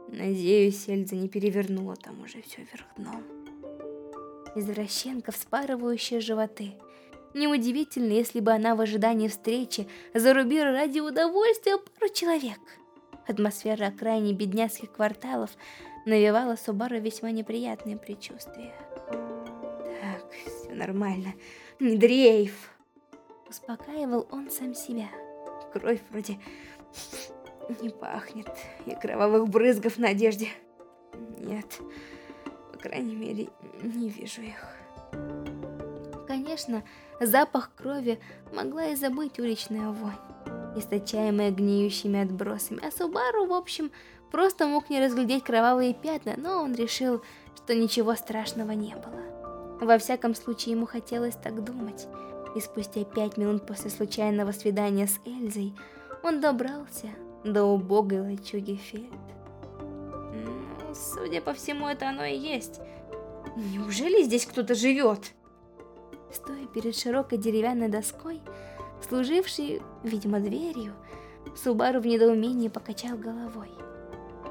S1: Надеюсь, Эльза не перевернула там уже все вверх дном. Извращенка, вспарывающая животы. Неудивительно, если бы она в ожидании встречи зарубила ради удовольствия пару человек. Атмосфера окраине бедняцких кварталов навевала Субару весьма неприятные предчувствия. Так, все нормально. Не дрейф. Успокаивал он сам себя. Кровь вроде не пахнет. И кровавых брызгов на одежде нет. По крайней мере, не вижу их. Конечно, запах крови могла и забыть уличная вонь, источаемая гниющими отбросами, а Субару, в общем, просто мог не разглядеть кровавые пятна, но он решил, что ничего страшного не было. Во всяком случае, ему хотелось так думать и спустя пять минут после случайного свидания с Эльзой он добрался до убогой лачуги Фельд. Ну, судя по всему, это оно и есть. Неужели здесь кто-то живет? Стоя перед широкой деревянной доской, служившей, видимо, дверью, Субару в недоумении покачал головой.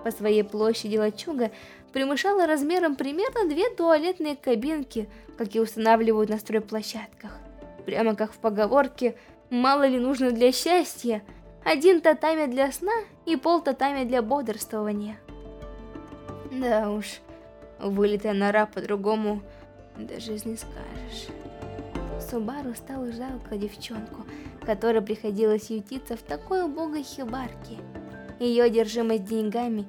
S1: По своей площади лачуга примышала размером примерно две туалетные кабинки, какие устанавливают на стройплощадках прямо как в поговорке «Мало ли нужно для счастья, один татами для сна и пол татами для бодрствования». Да уж, вылитая нора по-другому даже не скажешь. Субару стал жалко девчонку, которая приходилось ютиться в такой убогой хибарке. Ее одержимость деньгами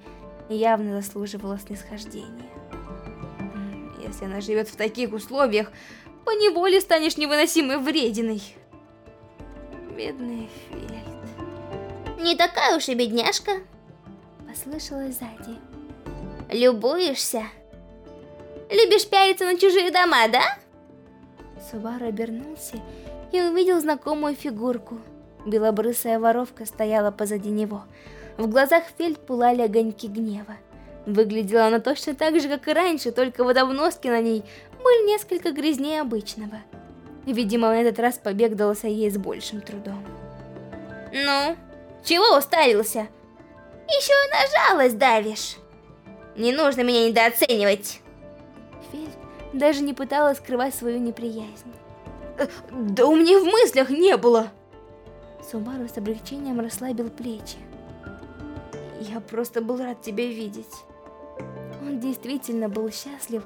S1: явно заслуживала снисхождения. Если она живет в таких условиях, поневоле станешь невыносимой врединой. Бедный Фельд.
S4: Не такая уж и бедняжка.
S1: Послышалось сзади.
S4: Любуешься? Любишь пялиться на чужие дома, да?
S1: Субару обернулся и увидел знакомую фигурку. Белобрысая воровка стояла позади него. В глазах Фельд пылали огоньки гнева. Выглядела она точно так же, как и раньше, только вот обноски на ней были несколько грязнее обычного. Видимо, на этот раз побег дался ей с большим трудом.
S4: Ну, чего уставился? Еще и на жалость давишь. Не нужно меня недооценивать.
S1: Фель даже не пыталась скрывать свою неприязнь. Э, да у меня в мыслях не было. Сумару с облегчением расслабил плечи. Я просто был рад тебя видеть. Он действительно был счастлив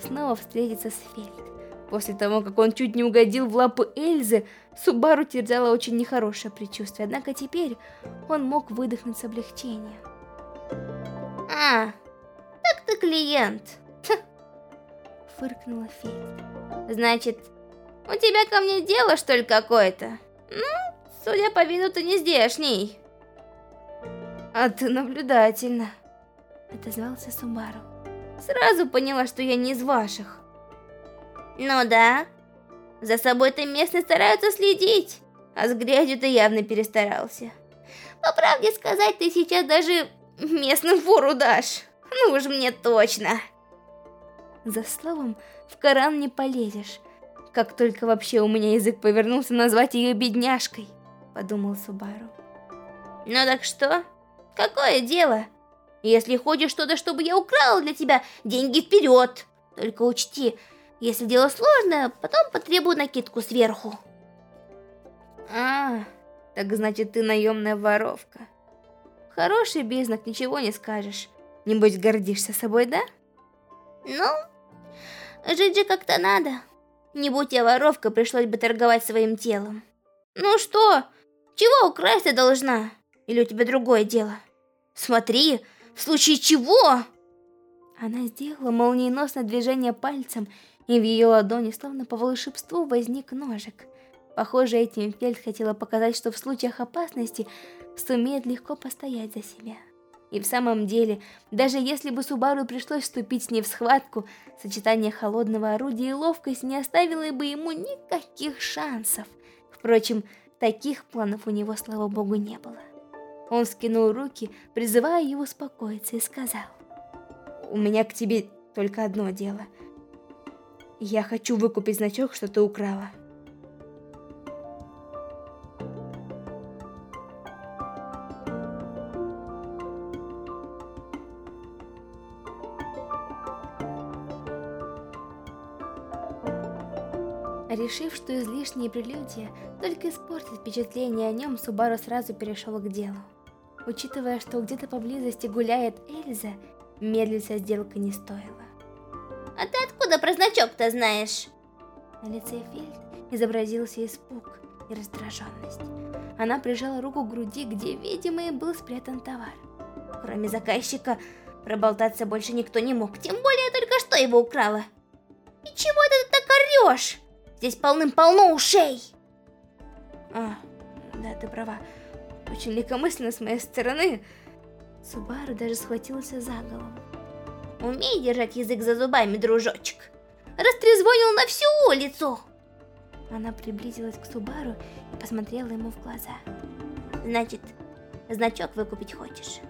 S1: снова встретиться с Фельд. После того, как он чуть не угодил в лапы Эльзы, Субару терзало очень нехорошее предчувствие, однако теперь он мог выдохнуть с облегчением.
S4: «А, так ты клиент!»
S1: Фыркнула Фельд.
S4: «Значит, у тебя ко мне дело, что ли, какое-то? Ну, судя по виду, ты не здешний».
S1: «А ты наблюдательно», — отозвался Субару. Сразу поняла, что я не из ваших.
S4: Ну да. За собой ты местные стараются следить, а с грязью ты явно перестарался. По правде сказать, ты сейчас даже местным фору дашь. Ну уж мне точно.
S1: За словом в Коран не полезешь. Как только вообще у меня язык повернулся назвать ее бедняжкой, подумал Субару.
S4: Ну так что? Какое дело? Если хочешь что-то, чтобы я украла для тебя, деньги вперед. Только учти, если дело сложное, потом потребую накидку сверху.
S2: А, так значит ты наемная воровка. Хороший бизнес, ничего не скажешь. Небось гордишься собой, да?
S4: Ну, жить же как-то надо. Не будь я воровка, пришлось бы торговать своим телом. Ну что, чего украсть я должна? Или у тебя другое дело? Смотри, в случае чего?
S1: Она сделала молниеносное движение пальцем, и в ее ладони, словно по волшебству, возник ножик. Похоже, этим Фельд хотела показать, что в случаях опасности сумеет легко постоять за себя. И в самом деле, даже если бы Субару пришлось вступить с ней в схватку, сочетание холодного орудия и ловкость не оставило бы ему никаких шансов. Впрочем, таких планов у него, слава богу, не было. Он скинул руки, призывая его успокоиться, и сказал, «У меня к тебе только одно дело. Я хочу выкупить значок, что ты украла». Решив, что излишние прелюдия только испортят впечатление о нем, Субару сразу перешел к делу. Учитывая, что где-то поблизости гуляет Эльза, медлить со сделкой не стоило.
S4: «А ты откуда про значок-то знаешь?»
S1: На лице Фельд изобразился испуг и раздраженность. Она прижала руку к груди, где, видимо, и был спрятан товар.
S4: Кроме заказчика, проболтаться больше никто не мог, тем более только что его украла. И чего ты так орешь? Здесь полным-полно ушей.
S2: А, да, ты права. Очень легкомысленно с моей стороны.
S1: Субару даже схватился за голову.
S4: Умей держать язык за зубами, дружочек. Растрезвонил на всю улицу.
S1: Она приблизилась к Субару и посмотрела ему в глаза.
S4: Значит, значок выкупить хочешь?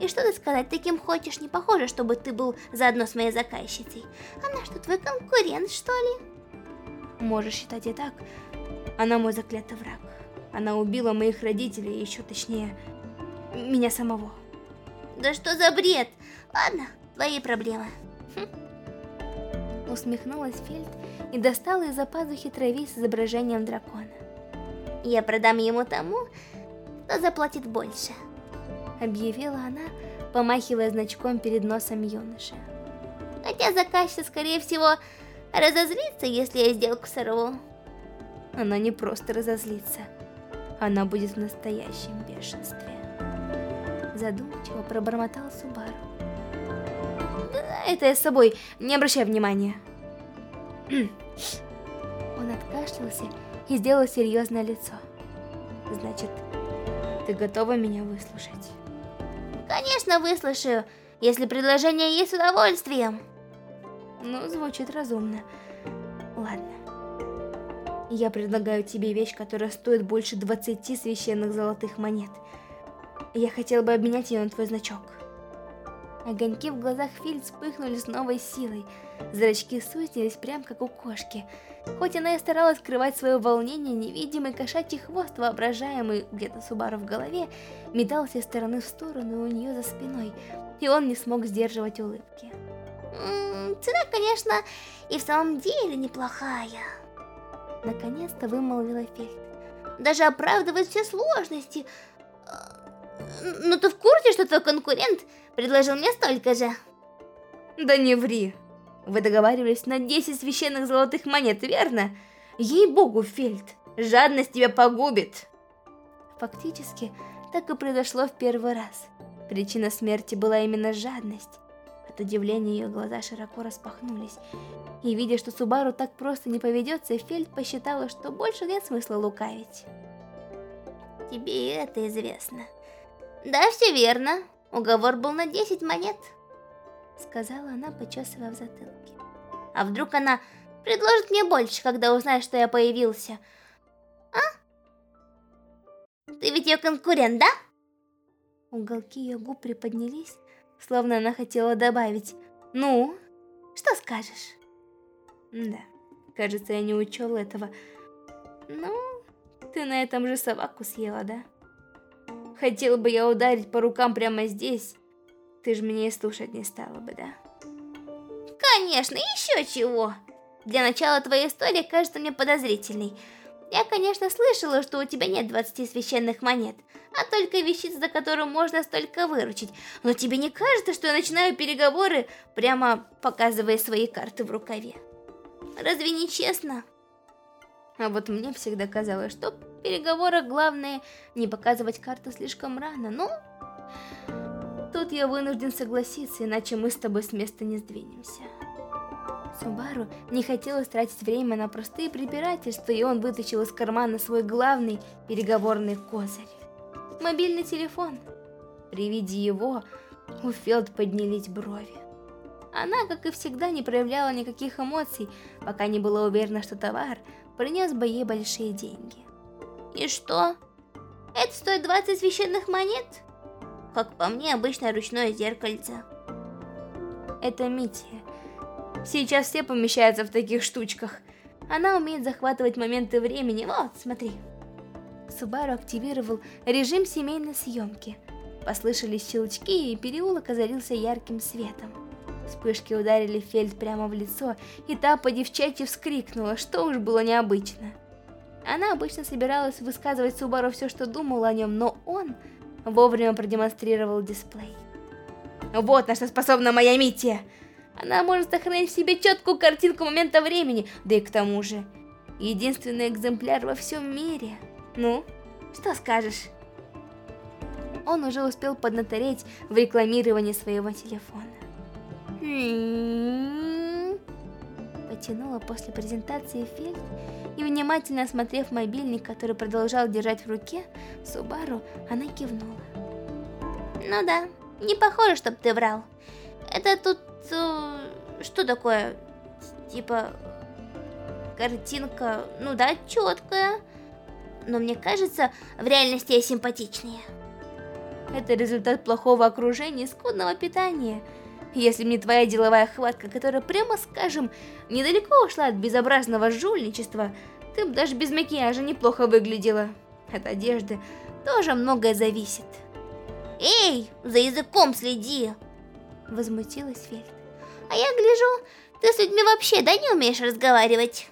S4: И что ты сказать таким хочешь? Не похоже, чтобы ты был заодно с моей заказчицей. Она что, твой конкурент, что ли?
S1: Можешь считать и так. Она мой заклятый враг. Она убила моих родителей, еще точнее, меня самого.
S4: Да что за бред? Ладно, твои проблемы.
S1: Хм. Усмехнулась Фельд и достала из-за пазухи травей с изображением дракона.
S4: Я продам ему тому, кто заплатит больше.
S1: Объявила она, помахивая значком перед носом юноши.
S4: Хотя заказчик, скорее всего, разозлится, если я сделку сорву.
S1: Она не просто разозлится. Она будет в настоящем бешенстве. Задумчиво пробормотал Субару.
S2: Да, это я с собой, не обращай внимания.
S1: Он откашлялся и сделал серьезное лицо. Значит, ты готова меня выслушать?
S4: Конечно, выслушаю, если предложение есть с удовольствием.
S1: Ну, звучит разумно. Я предлагаю тебе вещь, которая стоит больше 20 священных золотых монет. Я хотел бы обменять ее на твой значок. Огоньки в глазах Фильд вспыхнули с новой силой. Зрачки сузились прям как у кошки. Хоть она и старалась скрывать свое волнение, невидимый кошачий хвост, воображаемый где-то Субару в голове, метался из стороны в сторону у нее за спиной, и он не смог сдерживать улыбки.
S4: М -м, цена, конечно, и в самом деле неплохая.
S1: Наконец-то вымолвила Фельд.
S4: Даже оправдывает все сложности. Но ты в курсе, что твой конкурент предложил мне столько же?
S2: Да не ври. Вы договаривались на 10 священных золотых монет, верно? Ей-богу, Фельд, жадность тебя погубит.
S1: Фактически, так и произошло в первый раз. Причина смерти была именно жадность. От удивления ее глаза широко распахнулись. И видя, что Субару так просто не поведется, Фельд посчитала, что больше нет смысла лукавить.
S4: Тебе и это известно. Да, все верно. Уговор был на 10 монет. Сказала она, почесывая в затылке. А вдруг она предложит мне больше, когда узнает, что я появился? А? Ты ведь ее конкурент, да?
S1: Уголки ее губ приподнялись, словно она хотела добавить «Ну, что скажешь?» Да, кажется, я не учел этого. Ну, ты на этом же собаку съела, да?
S2: Хотела бы я ударить по рукам прямо здесь, ты же меня и слушать не стала бы, да?
S4: Конечно, еще чего. Для начала твоя история кажется мне подозрительной. Я, конечно, слышала, что у тебя нет 20 священных монет, а только вещица, за которую можно столько выручить. Но тебе не кажется, что я начинаю переговоры, прямо показывая свои карты в рукаве? Разве не честно?
S2: А вот мне всегда казалось, что в переговорах главное не показывать карты слишком рано, но... Тут я вынужден согласиться, иначе мы с тобой с места не сдвинемся. Субару не хотелось тратить время на простые препирательства, и он вытащил из кармана свой главный переговорный козырь. Мобильный телефон. При виде его у Фелд поднялись брови. Она, как и всегда, не проявляла никаких эмоций, пока не была уверена, что товар принес бы ей большие деньги.
S4: И что? Это стоит 20 священных монет? Как по мне, обычное ручное зеркальце.
S2: Это Мития. Сейчас все помещаются в таких штучках. Она умеет захватывать моменты времени. Вот, смотри. Субару активировал режим семейной съемки. Послышались щелчки, и переулок озарился ярким светом. Вспышки ударили Фельд прямо в лицо, и та по девчачьи вскрикнула, что уж было необычно. Она обычно собиралась высказывать Субару все, что думала о нем, но он вовремя продемонстрировал дисплей. Вот на что способна моя Мития! Она может сохранить в себе четкую картинку момента времени, да и к тому же, единственный экземпляр во всем мире. Ну, что скажешь? Он уже успел поднатореть в рекламировании своего телефона. М-м-м. Потянула после презентации Фельд и, внимательно осмотрев мобильник, который продолжал держать в руке, Субару, она кивнула.
S4: Ну да, не похоже, чтоб ты врал. Это тут что такое? Типа картинка, ну да, четкая. Но мне кажется, в реальности я симпатичнее.
S2: Это результат плохого окружения и скудного питания. Если бы не твоя деловая хватка, которая, прямо скажем, недалеко ушла от безобразного жульничества, ты бы даже без макияжа неплохо выглядела. От одежды тоже многое зависит.
S4: Эй, за языком следи!
S2: Возмутилась Фельд.
S4: А я гляжу, ты с людьми вообще, да, не умеешь разговаривать?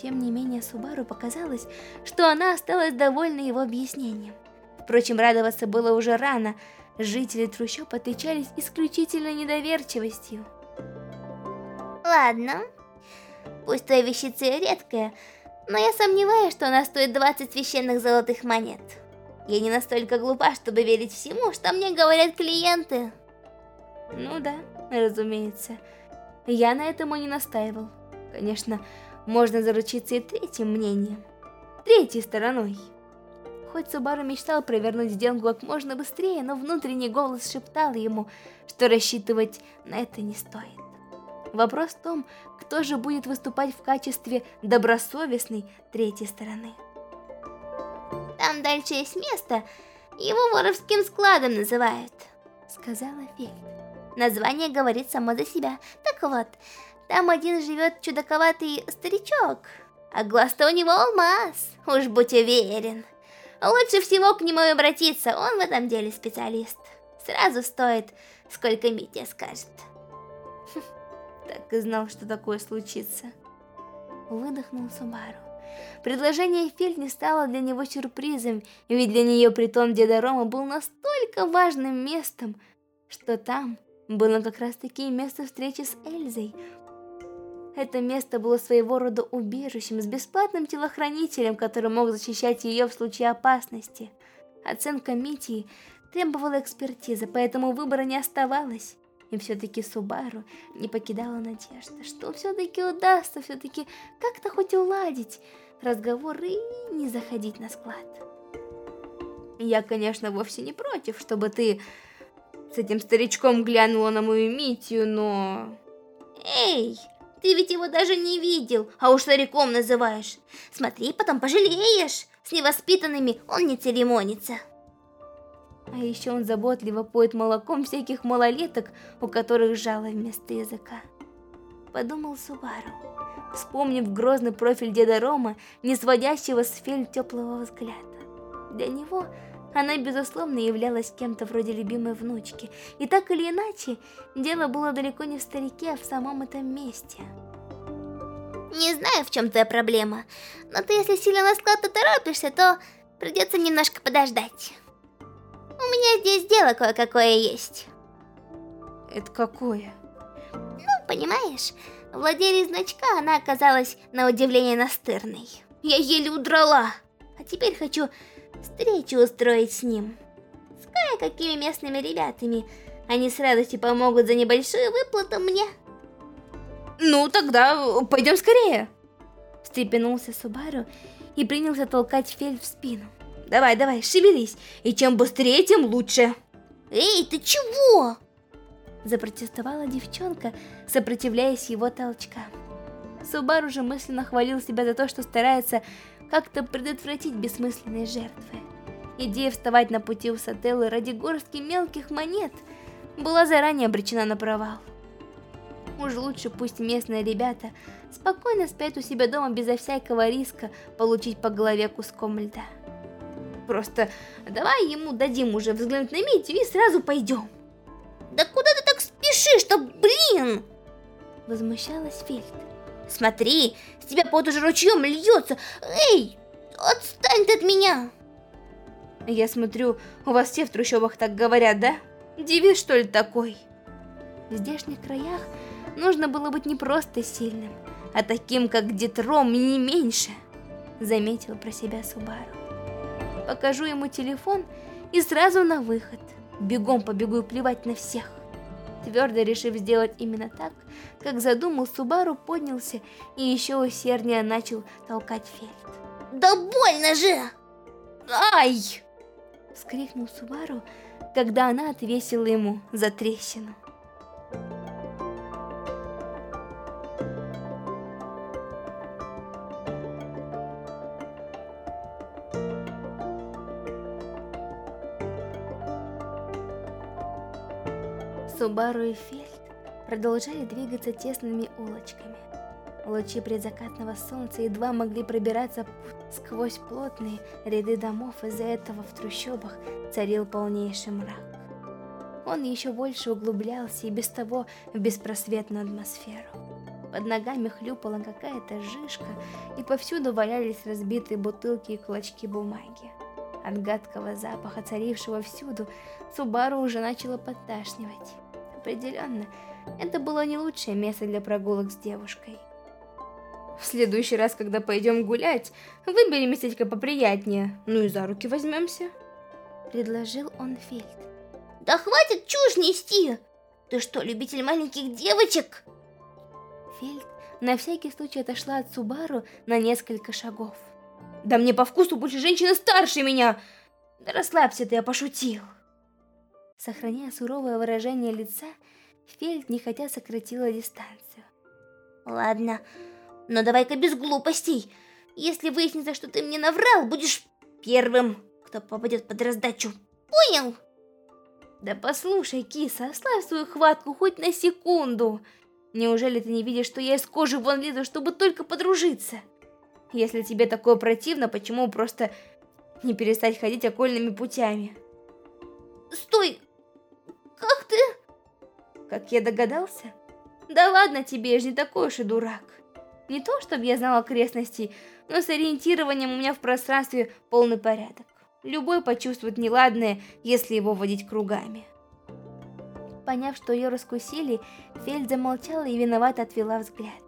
S2: Тем не менее, Субару показалось, что она осталась довольна его объяснением. Впрочем, радоваться было уже рано. Жители трущоб отличались исключительно недоверчивостью.
S4: Ладно, пусть твоя вещица редкая, но я сомневаюсь, что она стоит 20 священных золотых монет. Я не настолько глупа, чтобы верить всему, что мне говорят клиенты.
S2: Ну да, разумеется. Я на этом и не настаивал. Конечно, можно заручиться и третьим мнением. Третьей стороной. Хоть Субару мечтал провернуть сделку как можно быстрее, но внутренний голос шептал ему, что рассчитывать на это не стоит. Вопрос в том, кто же будет выступать в качестве добросовестной третьей стороны.
S4: Там дальше есть место, его воровским складом называют,
S2: сказала Фельд.
S4: Название говорит само за себя. Так вот, там один живет чудаковатый старичок, а глаз-то у него алмаз, уж будь уверен. Лучше всего к нему обратиться, он в этом деле специалист. Сразу стоит, сколько Митя скажет.
S2: Так и знал, что такое случится. Выдохнул Субару. Предложение Фельд не стало для него сюрпризом, ведь для нее притон Деда Рома был настолько важным местом, что там было как раз таки место встречи с Эльзой. Это место было своего рода убежищем с бесплатным телохранителем, который мог защищать ее в случае опасности. Оценка Митии требовала экспертизы, поэтому выбора не оставалось. И все-таки Субару не покидала надежда, что все-таки удастся все-таки как-то хоть уладить разговор и не заходить на склад. Я, конечно, вовсе не против, чтобы ты с этим старичком глянула на мою Митию, но...
S4: Эй, ты ведь его даже не видел, а уж стариком называешь. Смотри, потом пожалеешь. С невоспитанными он не церемонится.
S2: А еще он заботливо поет молоком всяких малолеток, у которых жало вместо языка. Подумал Субару, вспомнив грозный профиль деда Рома, не сводящего с Фель теплого взгляда. Для него
S1: Она, безусловно, являлась кем-то вроде любимой внучки. И так или иначе, дело было далеко не в старике, а в самом этом месте.
S4: Не знаю, в чем твоя проблема, но ты, если сильно на склад торопишься, то придется немножко подождать. У меня здесь дело кое-какое есть.
S1: Это какое?
S4: Ну, понимаешь, владелец значка она оказалась на удивление настырной. Я еле удрала. А теперь хочу встречу устроить с ним. С кое-какими местными ребятами. Они с радостью помогут за небольшую выплату мне.
S1: Ну, тогда пойдем скорее. Встрепенулся Субару и принялся толкать Фель в спину. Давай, давай, шевелись, и чем быстрее, тем лучше.
S4: Эй, ты чего?
S1: Запротестовала девчонка, сопротивляясь его толчкам. Субару же мысленно хвалил себя за то, что старается как-то предотвратить бессмысленные жертвы. Идея вставать на пути у Сателлы ради горстки мелких монет была заранее обречена на провал. Уж лучше пусть местные ребята спокойно спят у себя дома безо всякого риска получить по голове куском льда. Просто давай ему дадим уже взглянуть на Митю и сразу пойдем.
S4: Да куда ты так спешишь-то, блин?
S1: Возмущалась Фельд.
S4: Смотри, тебя пот уже ручьем льется. Эй, отстань ты от меня.
S1: Я смотрю, у вас все в трущобах так говорят, да? Девиз, что ли, такой? В здешних краях нужно было быть не просто сильным, а таким, как Детром, не меньше. Заметил про себя Субару. Покажу ему телефон и сразу на выход. Бегом побегу и плевать на всех. Твердо решив сделать именно так, как задумал, Субару поднялся и еще усерднее начал толкать Фельд.
S4: «Да больно же!»
S1: «Ай!» — вскрикнул Субару, когда она отвесила ему за трещину. Субару и Фельд продолжали двигаться тесными улочками. Лучи предзакатного солнца едва могли пробираться сквозь плотные ряды домов, из-за этого в трущобах царил полнейший мрак. Он еще больше углублялся и без того в беспросветную атмосферу. Под ногами хлюпала какая-то жишка, и повсюду валялись разбитые бутылки и клочки бумаги. От гадкого запаха, царившего всюду, Субару уже начало подташнивать. Определенно, это было не лучшее место для прогулок с девушкой. В следующий раз, когда пойдем гулять, выберем местечко поприятнее, ну и за руки возьмемся. Предложил он Фельд.
S4: Да хватит чушь нести! Ты что, любитель маленьких девочек?
S1: Фельд на всякий случай отошла от Субару на несколько шагов. Да мне по вкусу больше женщины старше меня! Да расслабься ты, я пошутил. Сохраняя суровое выражение лица, Фельд нехотя сократила дистанцию.
S4: Ладно, но давай-ка без глупостей. Если выяснится, что ты мне наврал, будешь первым, кто попадет под раздачу. Понял?
S1: Да послушай, киса, ослабь свою хватку хоть на секунду. Неужели ты не видишь, что я из кожи вон лезу, чтобы только подружиться? Если тебе такое противно, почему просто не перестать ходить окольными путями?
S4: Стой, как ты?
S1: Как я догадался? Да ладно тебе, я же не такой уж и дурак. Не то, чтобы я знал окрестности, но с ориентированием у меня в пространстве полный порядок. Любой почувствует неладное, если его водить кругами. Поняв, что ее раскусили, Фельд замолчала и виновато отвела взгляд.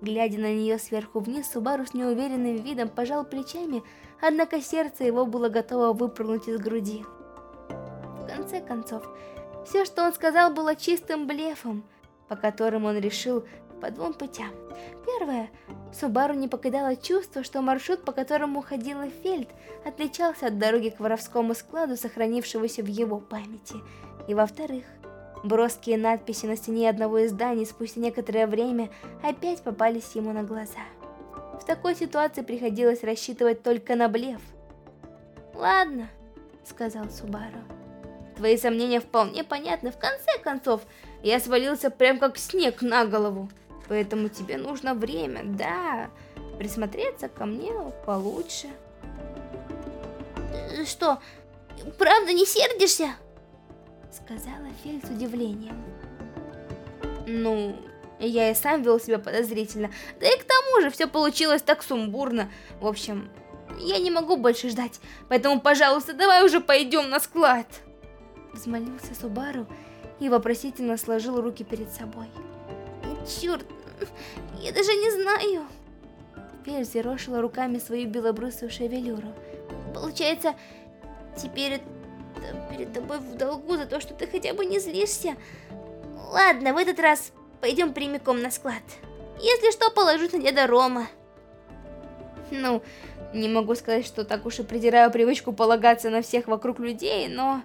S1: Глядя на нее сверху вниз, Субару с неуверенным видом пожал плечами, однако сердце его было готово выпрыгнуть из груди. В конце концов, все, что он сказал, было чистым блефом, по которому он решил по двум путям. Первое, Субару не покидало чувство, что маршрут, по которому ходила Фельд, отличался от дороги к воровскому складу, сохранившегося в его памяти. И во-вторых, броские надписи на стене одного из зданий спустя некоторое время опять попались ему на глаза. В такой ситуации приходилось рассчитывать только на блеф. «Ладно», — сказал Субару. Твои сомнения вполне понятны. В конце концов, я свалился прям как снег на голову. Поэтому тебе нужно время, да, присмотреться ко мне получше.
S4: Что, правда не сердишься?
S1: Сказала Фель с удивлением.
S2: Ну, я и сам вел себя подозрительно. Да и к тому же все получилось так сумбурно. В общем, я не могу больше ждать. Поэтому, пожалуйста, давай уже пойдем на склад.
S1: Взмолился Субару и вопросительно сложил руки перед собой.
S4: Черт, я даже не знаю.
S1: Фель зерошила руками свою белобрысую шевелюру.
S4: Получается, теперь перед тобой в долгу за то, что ты хотя бы не злишься. Ладно, в этот раз пойдем прямиком на склад. Если что, положусь на деда Рома.
S2: Ну, не могу сказать, что так уж и придираю привычку полагаться на всех вокруг людей, но...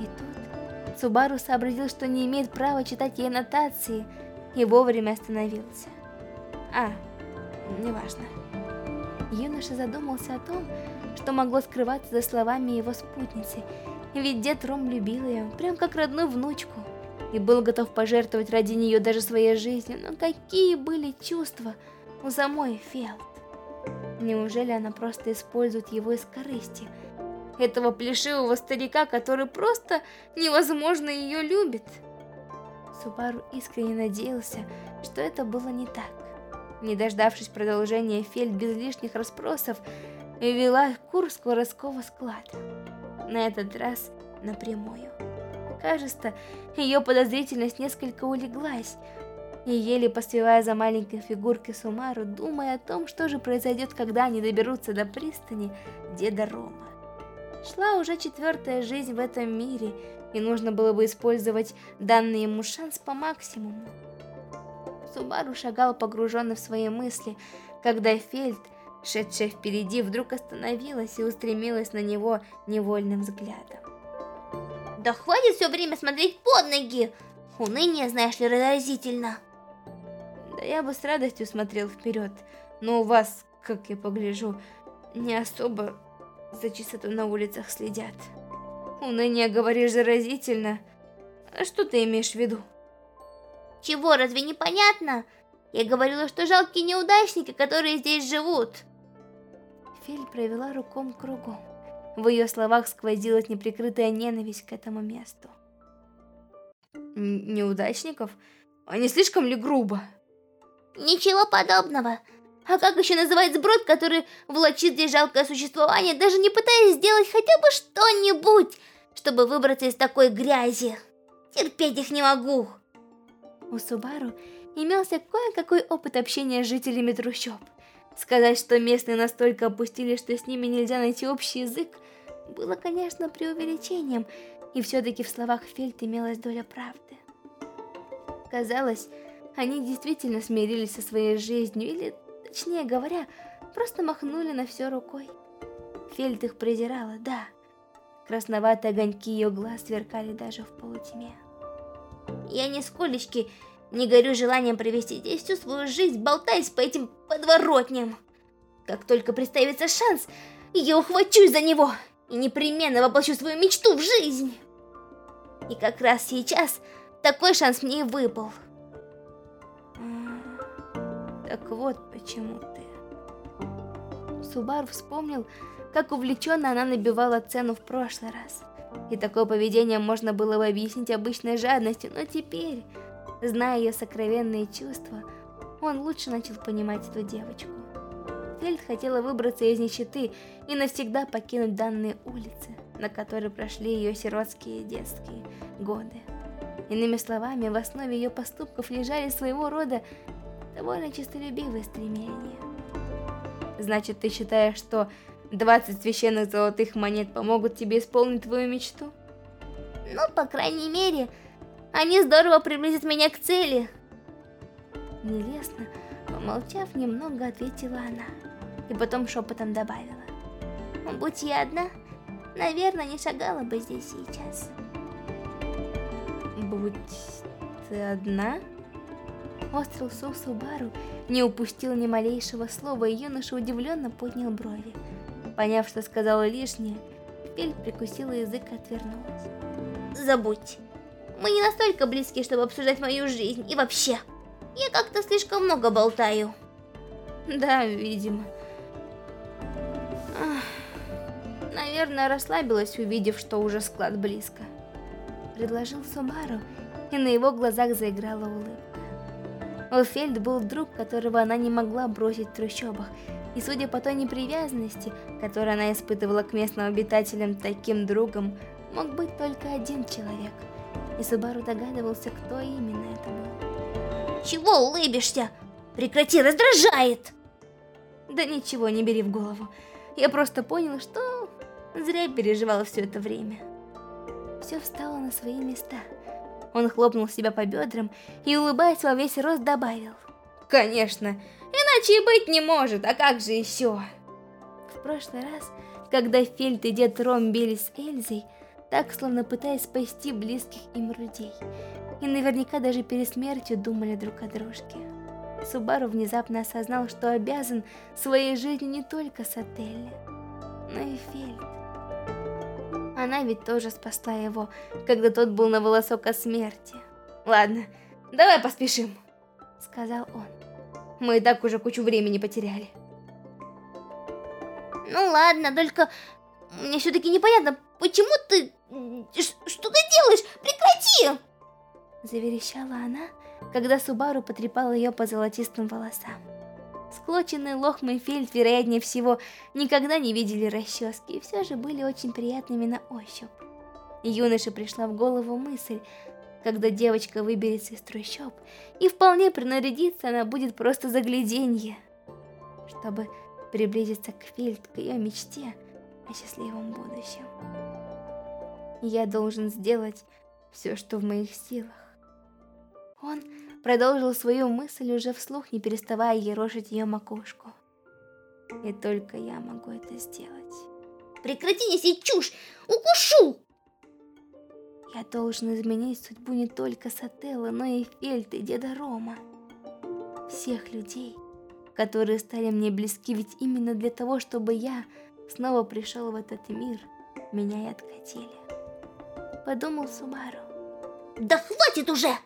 S1: И тут Субару сообразил, что не имеет права читать ей нотации, и вовремя остановился. А, неважно. Юноша задумался о том, что могло скрываться за словами его спутницы, ведь дед Ром любил ее, прям как родную внучку, и был готов пожертвовать ради нее даже своей жизнью, но какие были чувства у самой Фелд? Неужели она просто использует его из корысти? Этого плешивого старика, который просто невозможно ее любит? Субару искренне надеялся, что это было не так. Не дождавшись продолжения, Фельд без лишних расспросов вела курс воровского склада. На этот раз напрямую. Кажется, ее подозрительность несколько улеглась, и еле поспевая за маленькой фигуркой Сумару, думая о том, что же произойдет, когда они доберутся до пристани деда Рома. Шла уже четвертая жизнь в этом мире, и нужно было бы использовать данный ему шанс по максимуму. Субару шагал погруженный в свои мысли, когда Фельд, шедшая впереди, вдруг остановилась и устремилась на него невольным взглядом.
S4: Да хватит все время смотреть под ноги! Уныние, знаешь ли, разительно.
S2: Да я бы с радостью смотрел вперед, но у вас, как я погляжу, не особо за чистоту на улицах следят. Уныние, говоришь, заразительно. А что ты имеешь в виду?
S4: Чего, разве не понятно? Я говорила, что жалкие неудачники, которые здесь живут.
S1: Филь провела руком кругом. В ее словах сквозилась неприкрытая ненависть к этому месту.
S2: Неудачников? А не слишком ли грубо?
S4: Ничего подобного. А как еще называть сброд, который влачит здесь жалкое существование, даже не пытаясь сделать хотя бы что-нибудь, чтобы выбраться из такой грязи? Терпеть их не могу.
S1: У Субару имелся кое-какой опыт общения с жителями трущоб. Сказать, что местные настолько опустили, что с ними нельзя найти общий язык, было, конечно, преувеличением, и все-таки в словах Фельд имелась доля правды. Казалось, они действительно смирились со своей жизнью, или, точнее говоря, просто махнули на все рукой. Фельд их презирала, да. Красноватые огоньки ее глаз сверкали даже в полутьме.
S4: Я нисколечки не горю желанием провести здесь всю свою жизнь, болтаясь по этим подворотням. Как только представится шанс, я ухвачусь за него и непременно воплощу свою мечту в жизнь. И как раз сейчас такой шанс мне и выпал.
S1: Так вот почему ты. Субару вспомнил, как увлеченно она набивала цену в прошлый раз. И такое поведение можно было бы объяснить обычной жадностью, но теперь, зная ее сокровенные чувства, он лучше начал понимать эту девочку. Фельд хотела выбраться из нищеты и навсегда покинуть данные улицы, на которой прошли ее сиротские детские годы. Иными словами, в основе ее поступков лежали своего рода довольно честолюбивые стремления. Значит, ты считаешь, что 20 священных золотых монет помогут тебе исполнить твою мечту?
S4: Ну, по крайней мере, они здорово приблизят меня к цели.
S1: Нелестно, помолчав немного, ответила она и потом шепотом добавила.
S4: Будь я одна, наверное, не шагала бы здесь сейчас.
S1: Будь ты одна? Острый усов Субару не упустил ни малейшего слова, и юноша удивленно поднял брови. Поняв, что сказала лишнее, Пель прикусила язык и отвернулась.
S4: Забудь. Мы не настолько близки, чтобы обсуждать мою жизнь. И вообще, я как-то слишком много болтаю.
S1: Да, видимо. наверное, расслабилась, увидев, что уже склад близко. Предложил Сумару, и на его глазах заиграла улыбка. Офельд был друг, которого она не могла бросить в трущобах, и судя по той непривязанности, которую она испытывала к местным обитателям, таким другом мог быть только один человек. И Субару догадывался, кто именно это был.
S4: Чего улыбишься? Прекрати, раздражает!
S1: Да ничего, не бери в голову. Я просто понял, что зря переживала все это время. Все встало на свои места. Он хлопнул себя по бедрам и, улыбаясь во весь рост, добавил. Конечно, Иначе и быть не может, а как же еще? В прошлый раз, когда Фельд и дед Ром бились с Эльзой, так словно пытаясь спасти близких им людей, и наверняка даже перед смертью думали друг о дружке. Субару внезапно осознал, что обязан своей жизнью не только Сателле, но и Фельд. Она ведь тоже спасла его, когда тот был на волосок от смерти. «Ладно, давай поспешим», — сказал он. Мы и так уже кучу времени потеряли.
S4: Ну ладно, только мне все-таки непонятно, почему ты... Что ты делаешь? Прекрати!
S1: Заверещала она, когда Субару потрепал ее по золотистым волосам. Склоченные лохмы Фельд, вероятнее всего, никогда не видели расчески, и все же были очень приятными на ощупь. Юноше пришла в голову мысль, когда девочка выберется из трущоб, и вполне принарядиться она будет просто загляденье, чтобы приблизиться к Фильд, к ее мечте о счастливом будущем. Я должен сделать все, что в моих силах. Он продолжил свою мысль уже вслух, не переставая ерошить ее макушку. И только я могу это сделать.
S4: Прекрати неси чушь! Укушу!
S1: Я должен изменить судьбу не только Сателла, но и Фельта и деда Рома. Всех людей, которые стали мне близки, ведь именно для того, чтобы я снова пришел в этот мир, меня и откатили. Подумал Субару.
S4: Да хватит уже!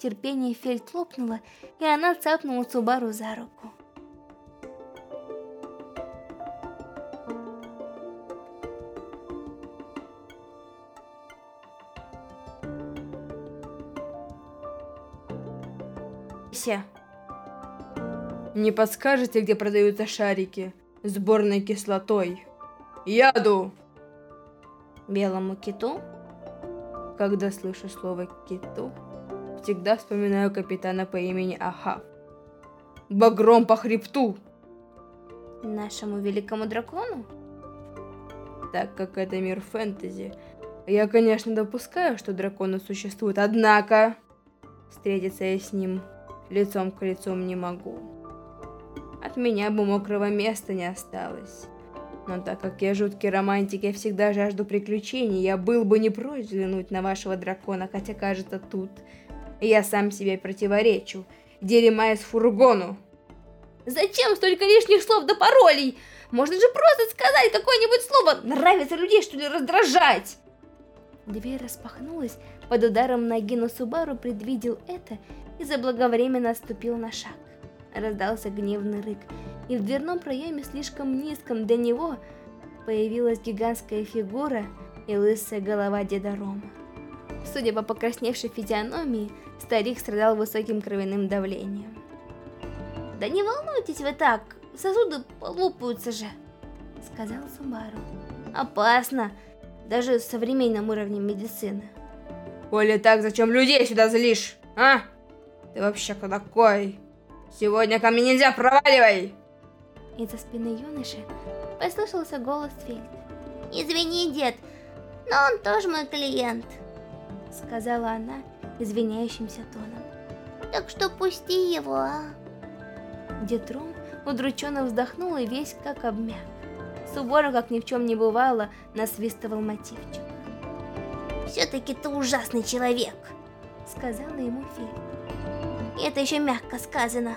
S1: Терпение Фельд лопнуло, и она цапнула Субару за руку.
S2: все. Не подскажете, где продаются шарики с борной кислотой? Яду!
S1: Белому киту?
S2: Когда слышу слово «киту», всегда вспоминаю капитана по имени Ахав. Багром по хребту!
S1: Нашему великому дракону?
S2: Так как это мир фэнтези, я, конечно, допускаю, что драконы существуют, однако встретиться я с ним лицом к лицу не могу. От меня бы мокрого места не осталось. Но так как я жуткий романтик, я всегда жажду приключений, я был бы не прочь взглянуть на вашего дракона, хотя кажется тут. Я сам себе противоречу. Дерьма из фургону.
S1: Зачем столько лишних слов до паролей? Можно же просто сказать какое-нибудь слово. Нравится людей, что ли, раздражать? Дверь распахнулась под ударом ноги, но Субару предвидел это и заблаговременно отступил на шаг. Раздался гневный рык, и в дверном проеме слишком низком для него появилась гигантская фигура и лысая голова деда Рома. Судя по покрасневшей физиономии, старик страдал высоким кровяным давлением. «Да не волнуйтесь вы так, сосуды полопаются же», — сказал Субару. «Опасно, даже с современным уровнем медицины».
S2: «Коли так, зачем людей сюда злишь, а?» Ты вообще кто такой? Сегодня ко мне нельзя, проваливай!
S1: Из-за спины юноши послышался голос Фельд.
S4: Извини, дед, но он тоже мой клиент.
S1: Сказала она извиняющимся тоном.
S4: Так что пусти его, а?
S1: Дед Ром удрученно вздохнул и весь как обмяк. Субора, как ни в чем не бывало, насвистывал мотивчик.
S4: Все-таки ты ужасный человек,
S1: сказала ему Фельд.
S4: Это еще мягко сказано.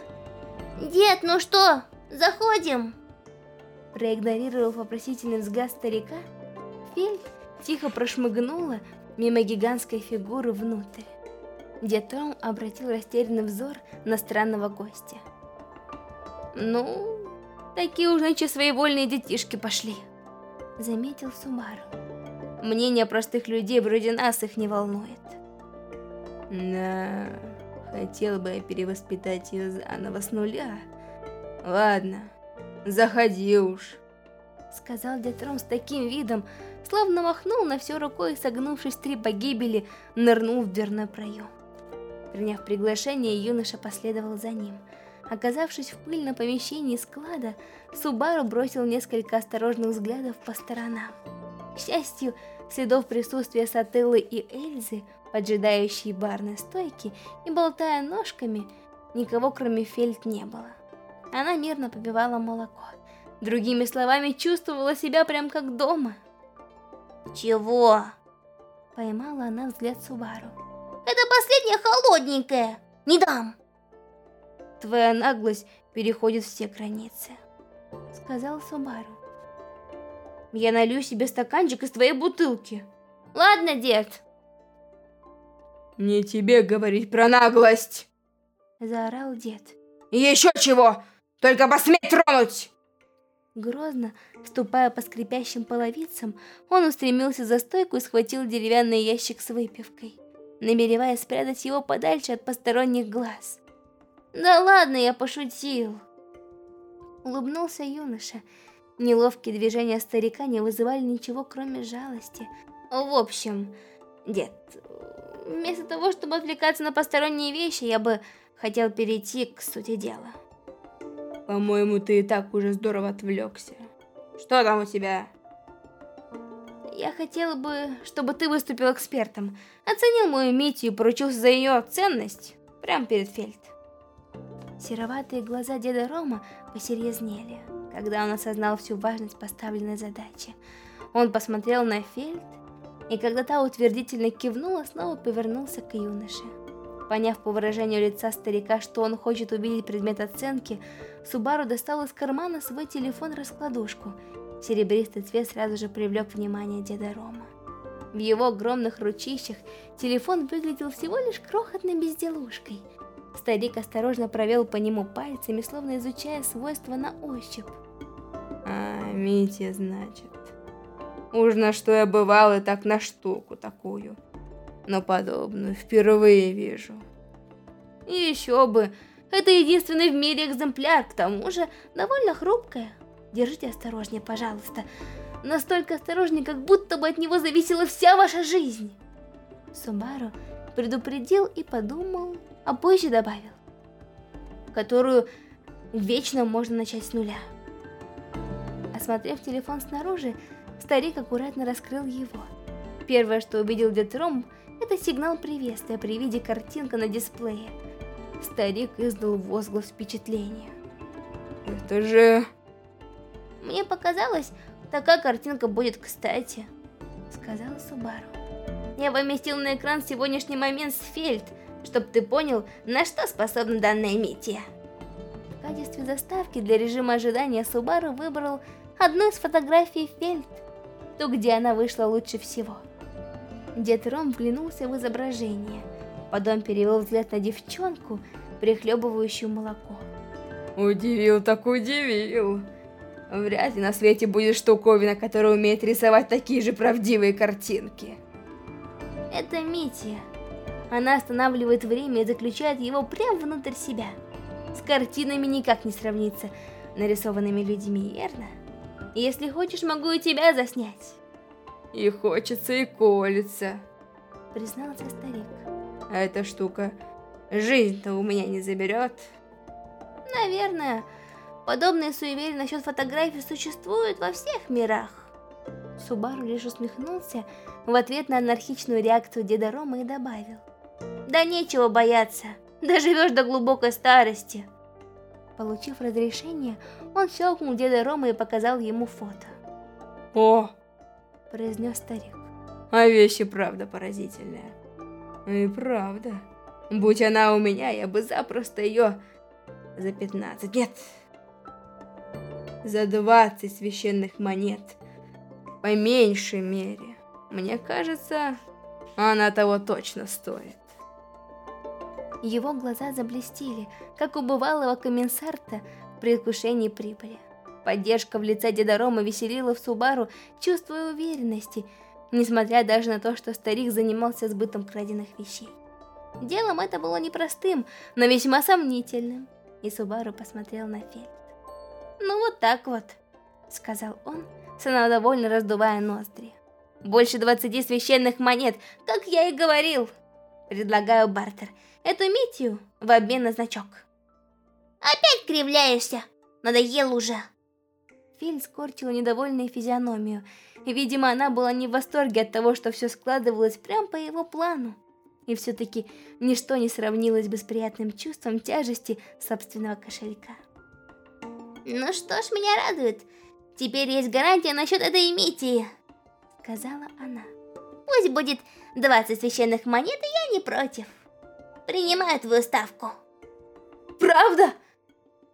S4: Дед, ну что, заходим?
S1: Проигнорировав вопросительный взгляд старика, Фель тихо прошмыгнула мимо гигантской фигуры внутрь. Дед Том обратил растерянный взор на странного гостя. «Ну, такие уж нынче своевольные детишки пошли», заметил Субару. Мнение простых людей вроде нас их не волнует.
S2: Да, хотел бы я перевоспитать ее заново с нуля. Ладно, заходи уж.
S1: Сказал дед Ром с таким видом, словно махнул на все рукой и, согнувшись три погибели, нырнул в дверной проем. Приняв приглашение, юноша последовал за ним. Оказавшись в пыльном помещении склада, Субару бросил несколько осторожных взглядов по сторонам. К счастью, следов присутствия Сателлы и Эльзы, поджидающей барной стойки и болтая ножками, никого кроме Фельд не было. Она мирно попивала молоко. Другими словами, чувствовала себя прям как дома.
S4: Чего?
S1: Поймала она взгляд Субару.
S4: Это последняя холодненькая. Не дам.
S1: Твоя наглость переходит все границы, сказал Субару. Я налью себе стаканчик из твоей бутылки. Ладно, дед.
S2: Не тебе говорить про наглость,
S1: заорал дед.
S2: Еще чего? Только посмей тронуть!
S1: Грозно, ступая по скрипящим половицам, он устремился за стойку и схватил деревянный ящик с выпивкой, намереваясь спрятать его подальше от посторонних глаз. «Да ладно, я пошутил!» Улыбнулся юноша. Неловкие движения старика не вызывали ничего, кроме жалости. В общем, дед, вместо того, чтобы отвлекаться на посторонние вещи, я бы хотел перейти к сути дела.
S2: По-моему, ты и так уже здорово отвлекся. Что там у тебя?
S1: Я хотела бы, чтобы ты выступил экспертом, оценил мою Митию и поручился за ее ценность прямо перед Фельд. Сероватые глаза деда Рома посерьезнели, когда он осознал всю важность поставленной задачи. Он посмотрел на Фельд, и когда та утвердительно кивнула, снова повернулся к юноше. Поняв по выражению лица старика, что он хочет увидеть предмет оценки, Субару достал из кармана свой телефон-раскладушку. Серебристый цвет сразу же привлек внимание деда Рома. В его огромных ручищах телефон выглядел всего лишь крохотной безделушкой. Старик осторожно провел по нему пальцами, словно изучая свойства на ощупь.
S2: А, Митя, значит. Уж на что я бывал и так на штуку такую. Но подобную впервые вижу.
S1: И еще бы, это единственный в мире экземпляр, к тому же довольно хрупкая. Держите осторожнее, пожалуйста. Настолько осторожнее, как будто бы от него зависела вся ваша жизнь. Субару предупредил и подумал, а позже добавил. Которую вечно можно начать с нуля. Осмотрев телефон снаружи, старик аккуратно раскрыл его. Первое, что увидел дед Ром, это сигнал приветствия при виде картинка на дисплее. Старик издал возглас впечатления.
S2: Это же...
S1: Мне показалось, такая картинка будет кстати, сказал Субару. Я поместил на экран сегодняшний момент с Фельд, чтобы ты понял, на что способна данная Мития. В качестве заставки для режима ожидания Субару выбрал одну из фотографий Фельд, ту, где она вышла лучше всего. Дед Ром вглянулся в изображение – Потом перевел взгляд на девчонку, прихлебывающую молоко.
S2: Удивил так удивил. Вряд ли на свете будет штуковина, которая умеет рисовать такие же правдивые картинки.
S1: Это Мития. Она останавливает время и заключает его прямо внутрь себя. С картинами никак не сравнится, нарисованными людьми, верно? Если хочешь, могу и тебя заснять.
S2: И хочется, и колется,
S1: признался старик.
S2: А эта штука жизнь-то у меня не заберет.
S1: Наверное, подобные суеверия насчет фотографий существуют во всех мирах. Субару лишь усмехнулся в ответ на анархичную реакцию деда Рома и добавил. Да нечего бояться, доживешь до глубокой старости. Получив разрешение, он щелкнул деда Рома и показал ему фото.
S2: «О!»
S1: – произнес старик.
S2: «А вещь и правда поразительная. И правда. Будь она у меня, я бы запросто ее за 15, нет, за 20 священных монет. По меньшей мере. Мне кажется, она того точно стоит.
S1: Его глаза заблестели, как у бывалого комиссарта в предвкушении прибыли. Поддержка в лице Деда Рома веселила в Субару, чувствуя уверенности, несмотря даже на то, что старик занимался сбытом краденных вещей. Делом это было непростым, но весьма сомнительным, и Субару посмотрел на Фельд. «Ну вот так вот», — сказал он, самодовольно раздувая ноздри. «Больше двадцати священных монет, как я и говорил. Предлагаю бартер. Эту митию в обмен на значок».
S4: «Опять кривляешься? Надоел уже!»
S1: Филь скорчила недовольную физиономию. Видимо, она была не в восторге от того, что все складывалось прямо по его плану. И все-таки ничто не сравнилось бы с приятным чувством тяжести собственного кошелька.
S4: «Ну что ж, меня радует. Теперь есть гарантия насчет этой митии», — сказала она. «Пусть будет 20 священных монет, и я не против. Принимаю твою ставку».
S1: «Правда?»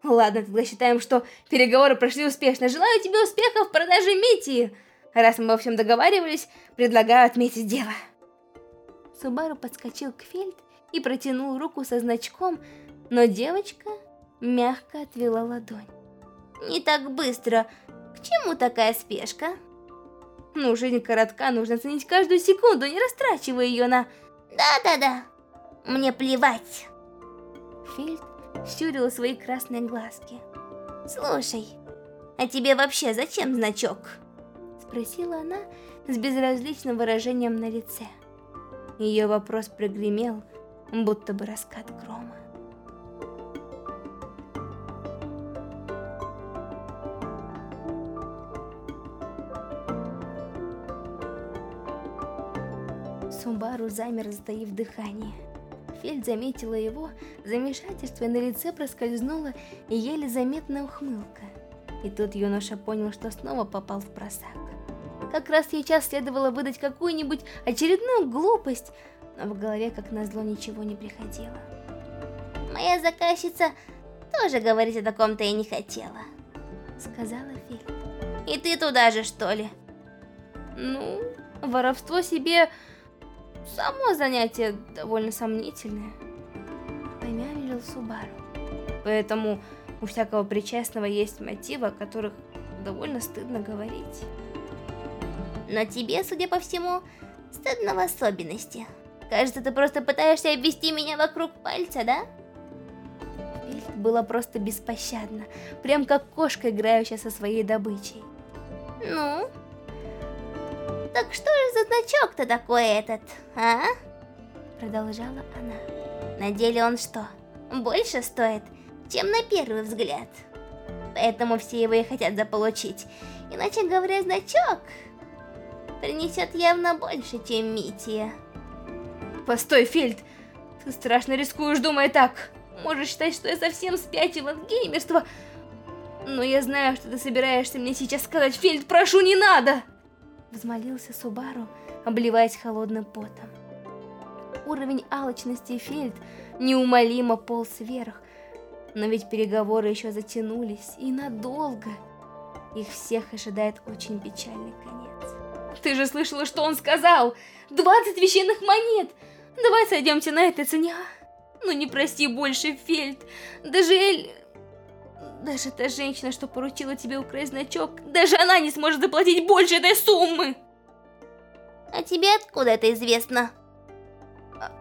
S1: Ладно, тогда считаем, что переговоры прошли успешно. Желаю тебе успехов в продаже Мити. Раз мы во всем договаривались, предлагаю отметить дело. Субару подскочил к Фельд и протянул руку со значком, но девочка мягко отвела ладонь.
S4: Не так быстро. К чему такая спешка?
S1: Ну, жизнь коротка, нужно ценить каждую секунду, не растрачивая ее на...
S4: Да-да-да, мне плевать.
S1: Фельд щурила свои красные глазки.
S4: «Слушай, а тебе вообще зачем значок?»
S1: Спросила она с безразличным выражением на лице. Ее вопрос прогремел, будто бы раскат грома. Сумбару замер, затаив дыхание. Фельд заметила его, замешательство на лице проскользнуло и еле заметная ухмылка. И тут юноша понял, что снова попал в просак. Как раз сейчас следовало выдать какую-нибудь очередную глупость, но в голове, как назло, ничего не приходило.
S4: «Моя заказчица тоже говорить о таком-то и не хотела», —
S1: сказала Фельд.
S4: «И ты туда же, что ли?»
S1: «Ну, воровство себе Само занятие довольно сомнительное. Помямлил Субару. Поэтому у всякого причастного есть мотивы, о которых довольно стыдно говорить.
S4: Но тебе, судя по всему, стыдно в особенности. Кажется, ты просто пытаешься обвести меня вокруг пальца, да?
S1: Фильд была просто беспощадна, прям как кошка, играющая со своей добычей.
S4: Ну, так что же за значок-то такой этот, а? Продолжала она. На деле он что, больше стоит, чем на первый взгляд? Поэтому все его и хотят заполучить. Иначе говоря, значок принесет явно больше, чем Мития.
S1: Постой, Фельд, ты страшно рискуешь, думая так. Можешь считать, что я совсем спятила от геймерства. Но я знаю, что ты собираешься мне сейчас сказать. Фельд, прошу, не надо! Взмолился Субару, обливаясь холодным потом. Уровень алчности Фельд неумолимо полз вверх, но ведь переговоры еще затянулись, и надолго. Их всех ожидает очень печальный конец. Ты же слышала, что он сказал? 20 священных монет! Давай сойдемте на этой цене. Ну не прости больше, Фельд. Даже Эль... Даже та женщина, что поручила тебе украсть значок, даже она не сможет заплатить больше этой суммы.
S4: А тебе откуда это известно? А,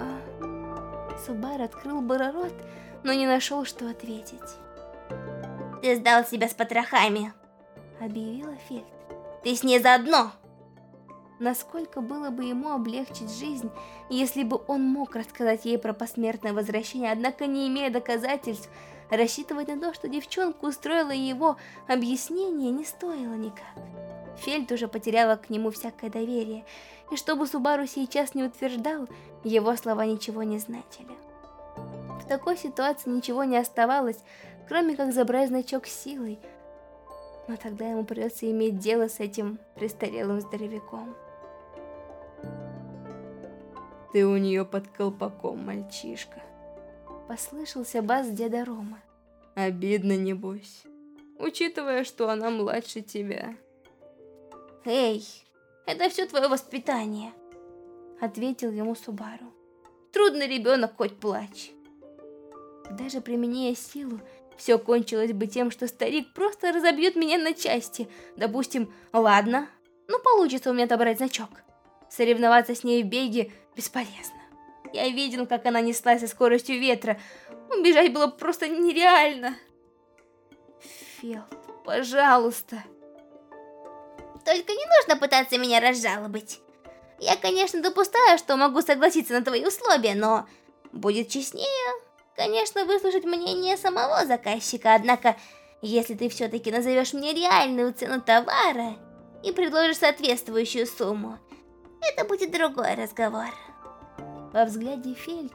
S1: а... Субар открыл было рот, но не нашел, что ответить.
S4: Ты сдал себя с потрохами,
S1: объявила Фельд.
S4: Ты с ней заодно.
S1: Насколько было бы ему облегчить жизнь, если бы он мог рассказать ей про посмертное возвращение, однако не имея доказательств, Рассчитывать на то, что девчонка устроила его объяснение, не стоило никак. Фельд уже потеряла к нему всякое доверие, и чтобы Субару сейчас не утверждал, его слова ничего не значили. В такой ситуации ничего не оставалось, кроме как забрать значок силой, но тогда ему придется иметь дело с этим престарелым здоровяком. Ты у нее под колпаком, мальчишка. Послышался бас деда Рома. Обидно, небось. Учитывая, что она младше тебя.
S4: Эй, это все твое воспитание. Ответил ему Субару. Трудный ребенок, хоть плачь.
S1: Даже применяя силу, Все кончилось бы тем, что старик просто разобьет меня на части. Допустим, ладно, ну получится у меня отобрать значок. Соревноваться с ней в беге бесполезно. Я видел, как она неслась со скоростью ветра. Убежать было просто нереально. Фелд, пожалуйста.
S4: Только не нужно пытаться меня разжалобить. Я, конечно, допускаю, что могу согласиться на твои условия, но будет честнее, конечно, выслушать мнение самого заказчика. Однако, если ты все-таки назовешь мне реальную цену товара и предложишь соответствующую сумму, это будет другой разговор.
S1: Во взгляде Фельд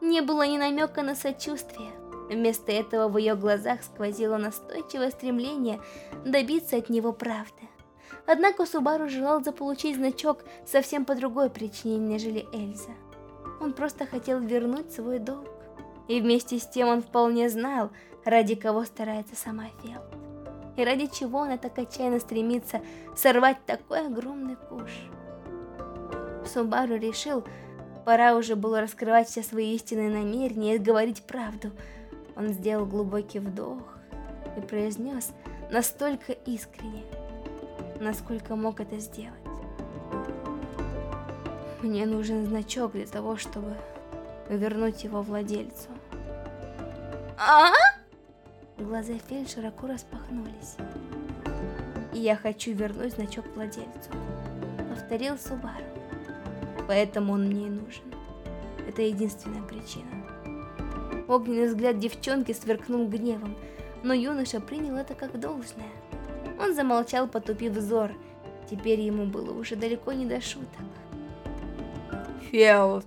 S1: не было ни намека на сочувствие. Вместо этого в ее глазах сквозило настойчивое стремление добиться от него правды. Однако Субару желал заполучить значок совсем по другой причине, нежели Эльза. Он просто хотел вернуть свой долг. И вместе с тем он вполне знал, ради кого старается сама Фелд. И ради чего она так отчаянно стремится сорвать такой огромный куш. Субару решил, пора уже было раскрывать все свои истинные намерения и говорить правду. Он сделал глубокий вдох и произнес настолько искренне, насколько мог это сделать. Мне нужен значок для того, чтобы вернуть его владельцу.
S4: А?
S1: Глаза Фель широко распахнулись. И я хочу вернуть значок владельцу. Повторил Субару. Поэтому он мне и нужен. Это единственная причина. Огненный взгляд девчонки сверкнул гневом, но юноша принял это как должное. Он замолчал, потупив взор. Теперь ему было уже далеко не до шуток.
S2: Фелд,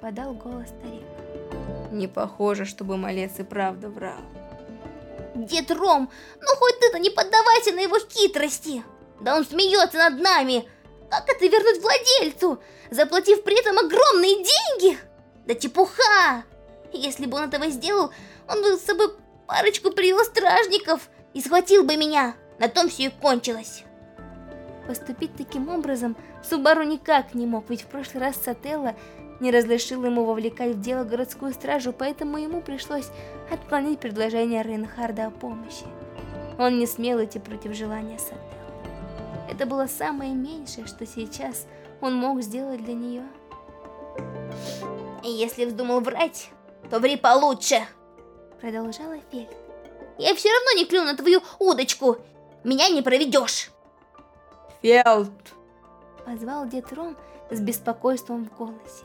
S1: подал голос старик.
S2: Не похоже, чтобы малец и правда врал.
S4: Дед Ром, ну хоть ты-то не поддавайся на его хитрости. Да он смеется над нами. Как это вернуть владельцу, заплатив при этом огромные деньги? Да чепуха! Если бы он этого сделал, он бы с собой парочку привел стражников и схватил бы меня. На том все и кончилось.
S1: Поступить таким образом Субару никак не мог, ведь в прошлый раз Сателла не разрешил ему вовлекать в дело городскую стражу, поэтому ему пришлось отклонить предложение Рейнхарда о помощи. Он не смел идти против желания Сателлы. Это было самое меньшее, что сейчас он мог сделать для нее.
S4: «Если вздумал врать, то ври получше!» Продолжала Фель. «Я все равно не клюну на твою удочку! Меня не проведешь!»
S2: Фелд!
S1: Позвал дед Ром с беспокойством в голосе.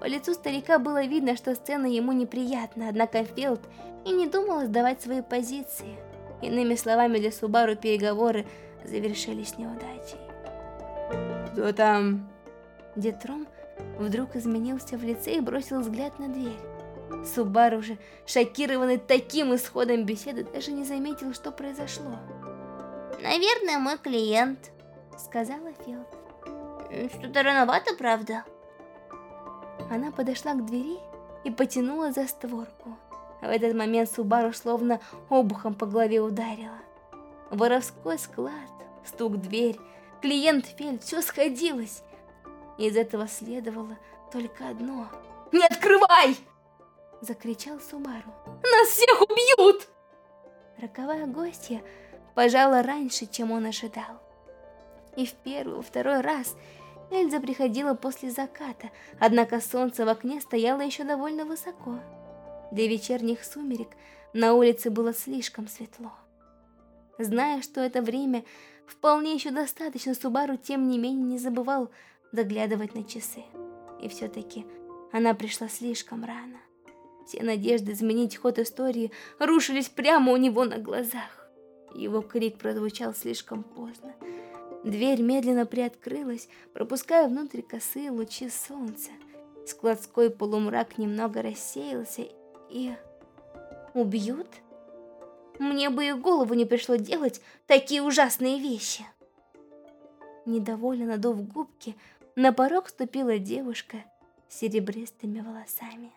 S1: По лицу старика было видно, что сцена ему неприятна, однако Фелд и не думал сдавать свои позиции. Иными словами, для Субару переговоры завершились неудачей.
S2: Кто там?
S1: Дед Ром вдруг изменился в лице и бросил взгляд на дверь. Субару уже, шокированный таким исходом беседы, даже не заметил, что произошло.
S4: «Наверное, мой клиент», —
S1: сказала Фелд.
S4: «Что-то рановато, правда?»
S1: Она подошла к двери и потянула за створку. В этот момент Субару словно обухом по голове ударила. Воровской склад, стук дверь, клиент Фельд, все сходилось. Из этого следовало только одно.
S3: «Не открывай!»
S1: Закричал Субару.
S3: «Нас всех убьют!»
S1: Роковая гостья пожала раньше, чем он ожидал. И в первый, второй раз Эльза приходила после заката, однако солнце в окне стояло еще довольно высоко. Для вечерних сумерек на улице было слишком светло. Зная, что это время вполне еще достаточно, Субару тем не менее не забывал заглядывать на часы. И все-таки она пришла слишком рано. Все надежды изменить ход истории рушились прямо у него на глазах. Его крик прозвучал слишком поздно. Дверь медленно приоткрылась, пропуская внутрь косые лучи солнца. Складской полумрак немного рассеялся и... Убьют? Мне бы и голову не пришло делать такие ужасные вещи. Недовольно надув губки, на порог ступила девушка с серебристыми волосами.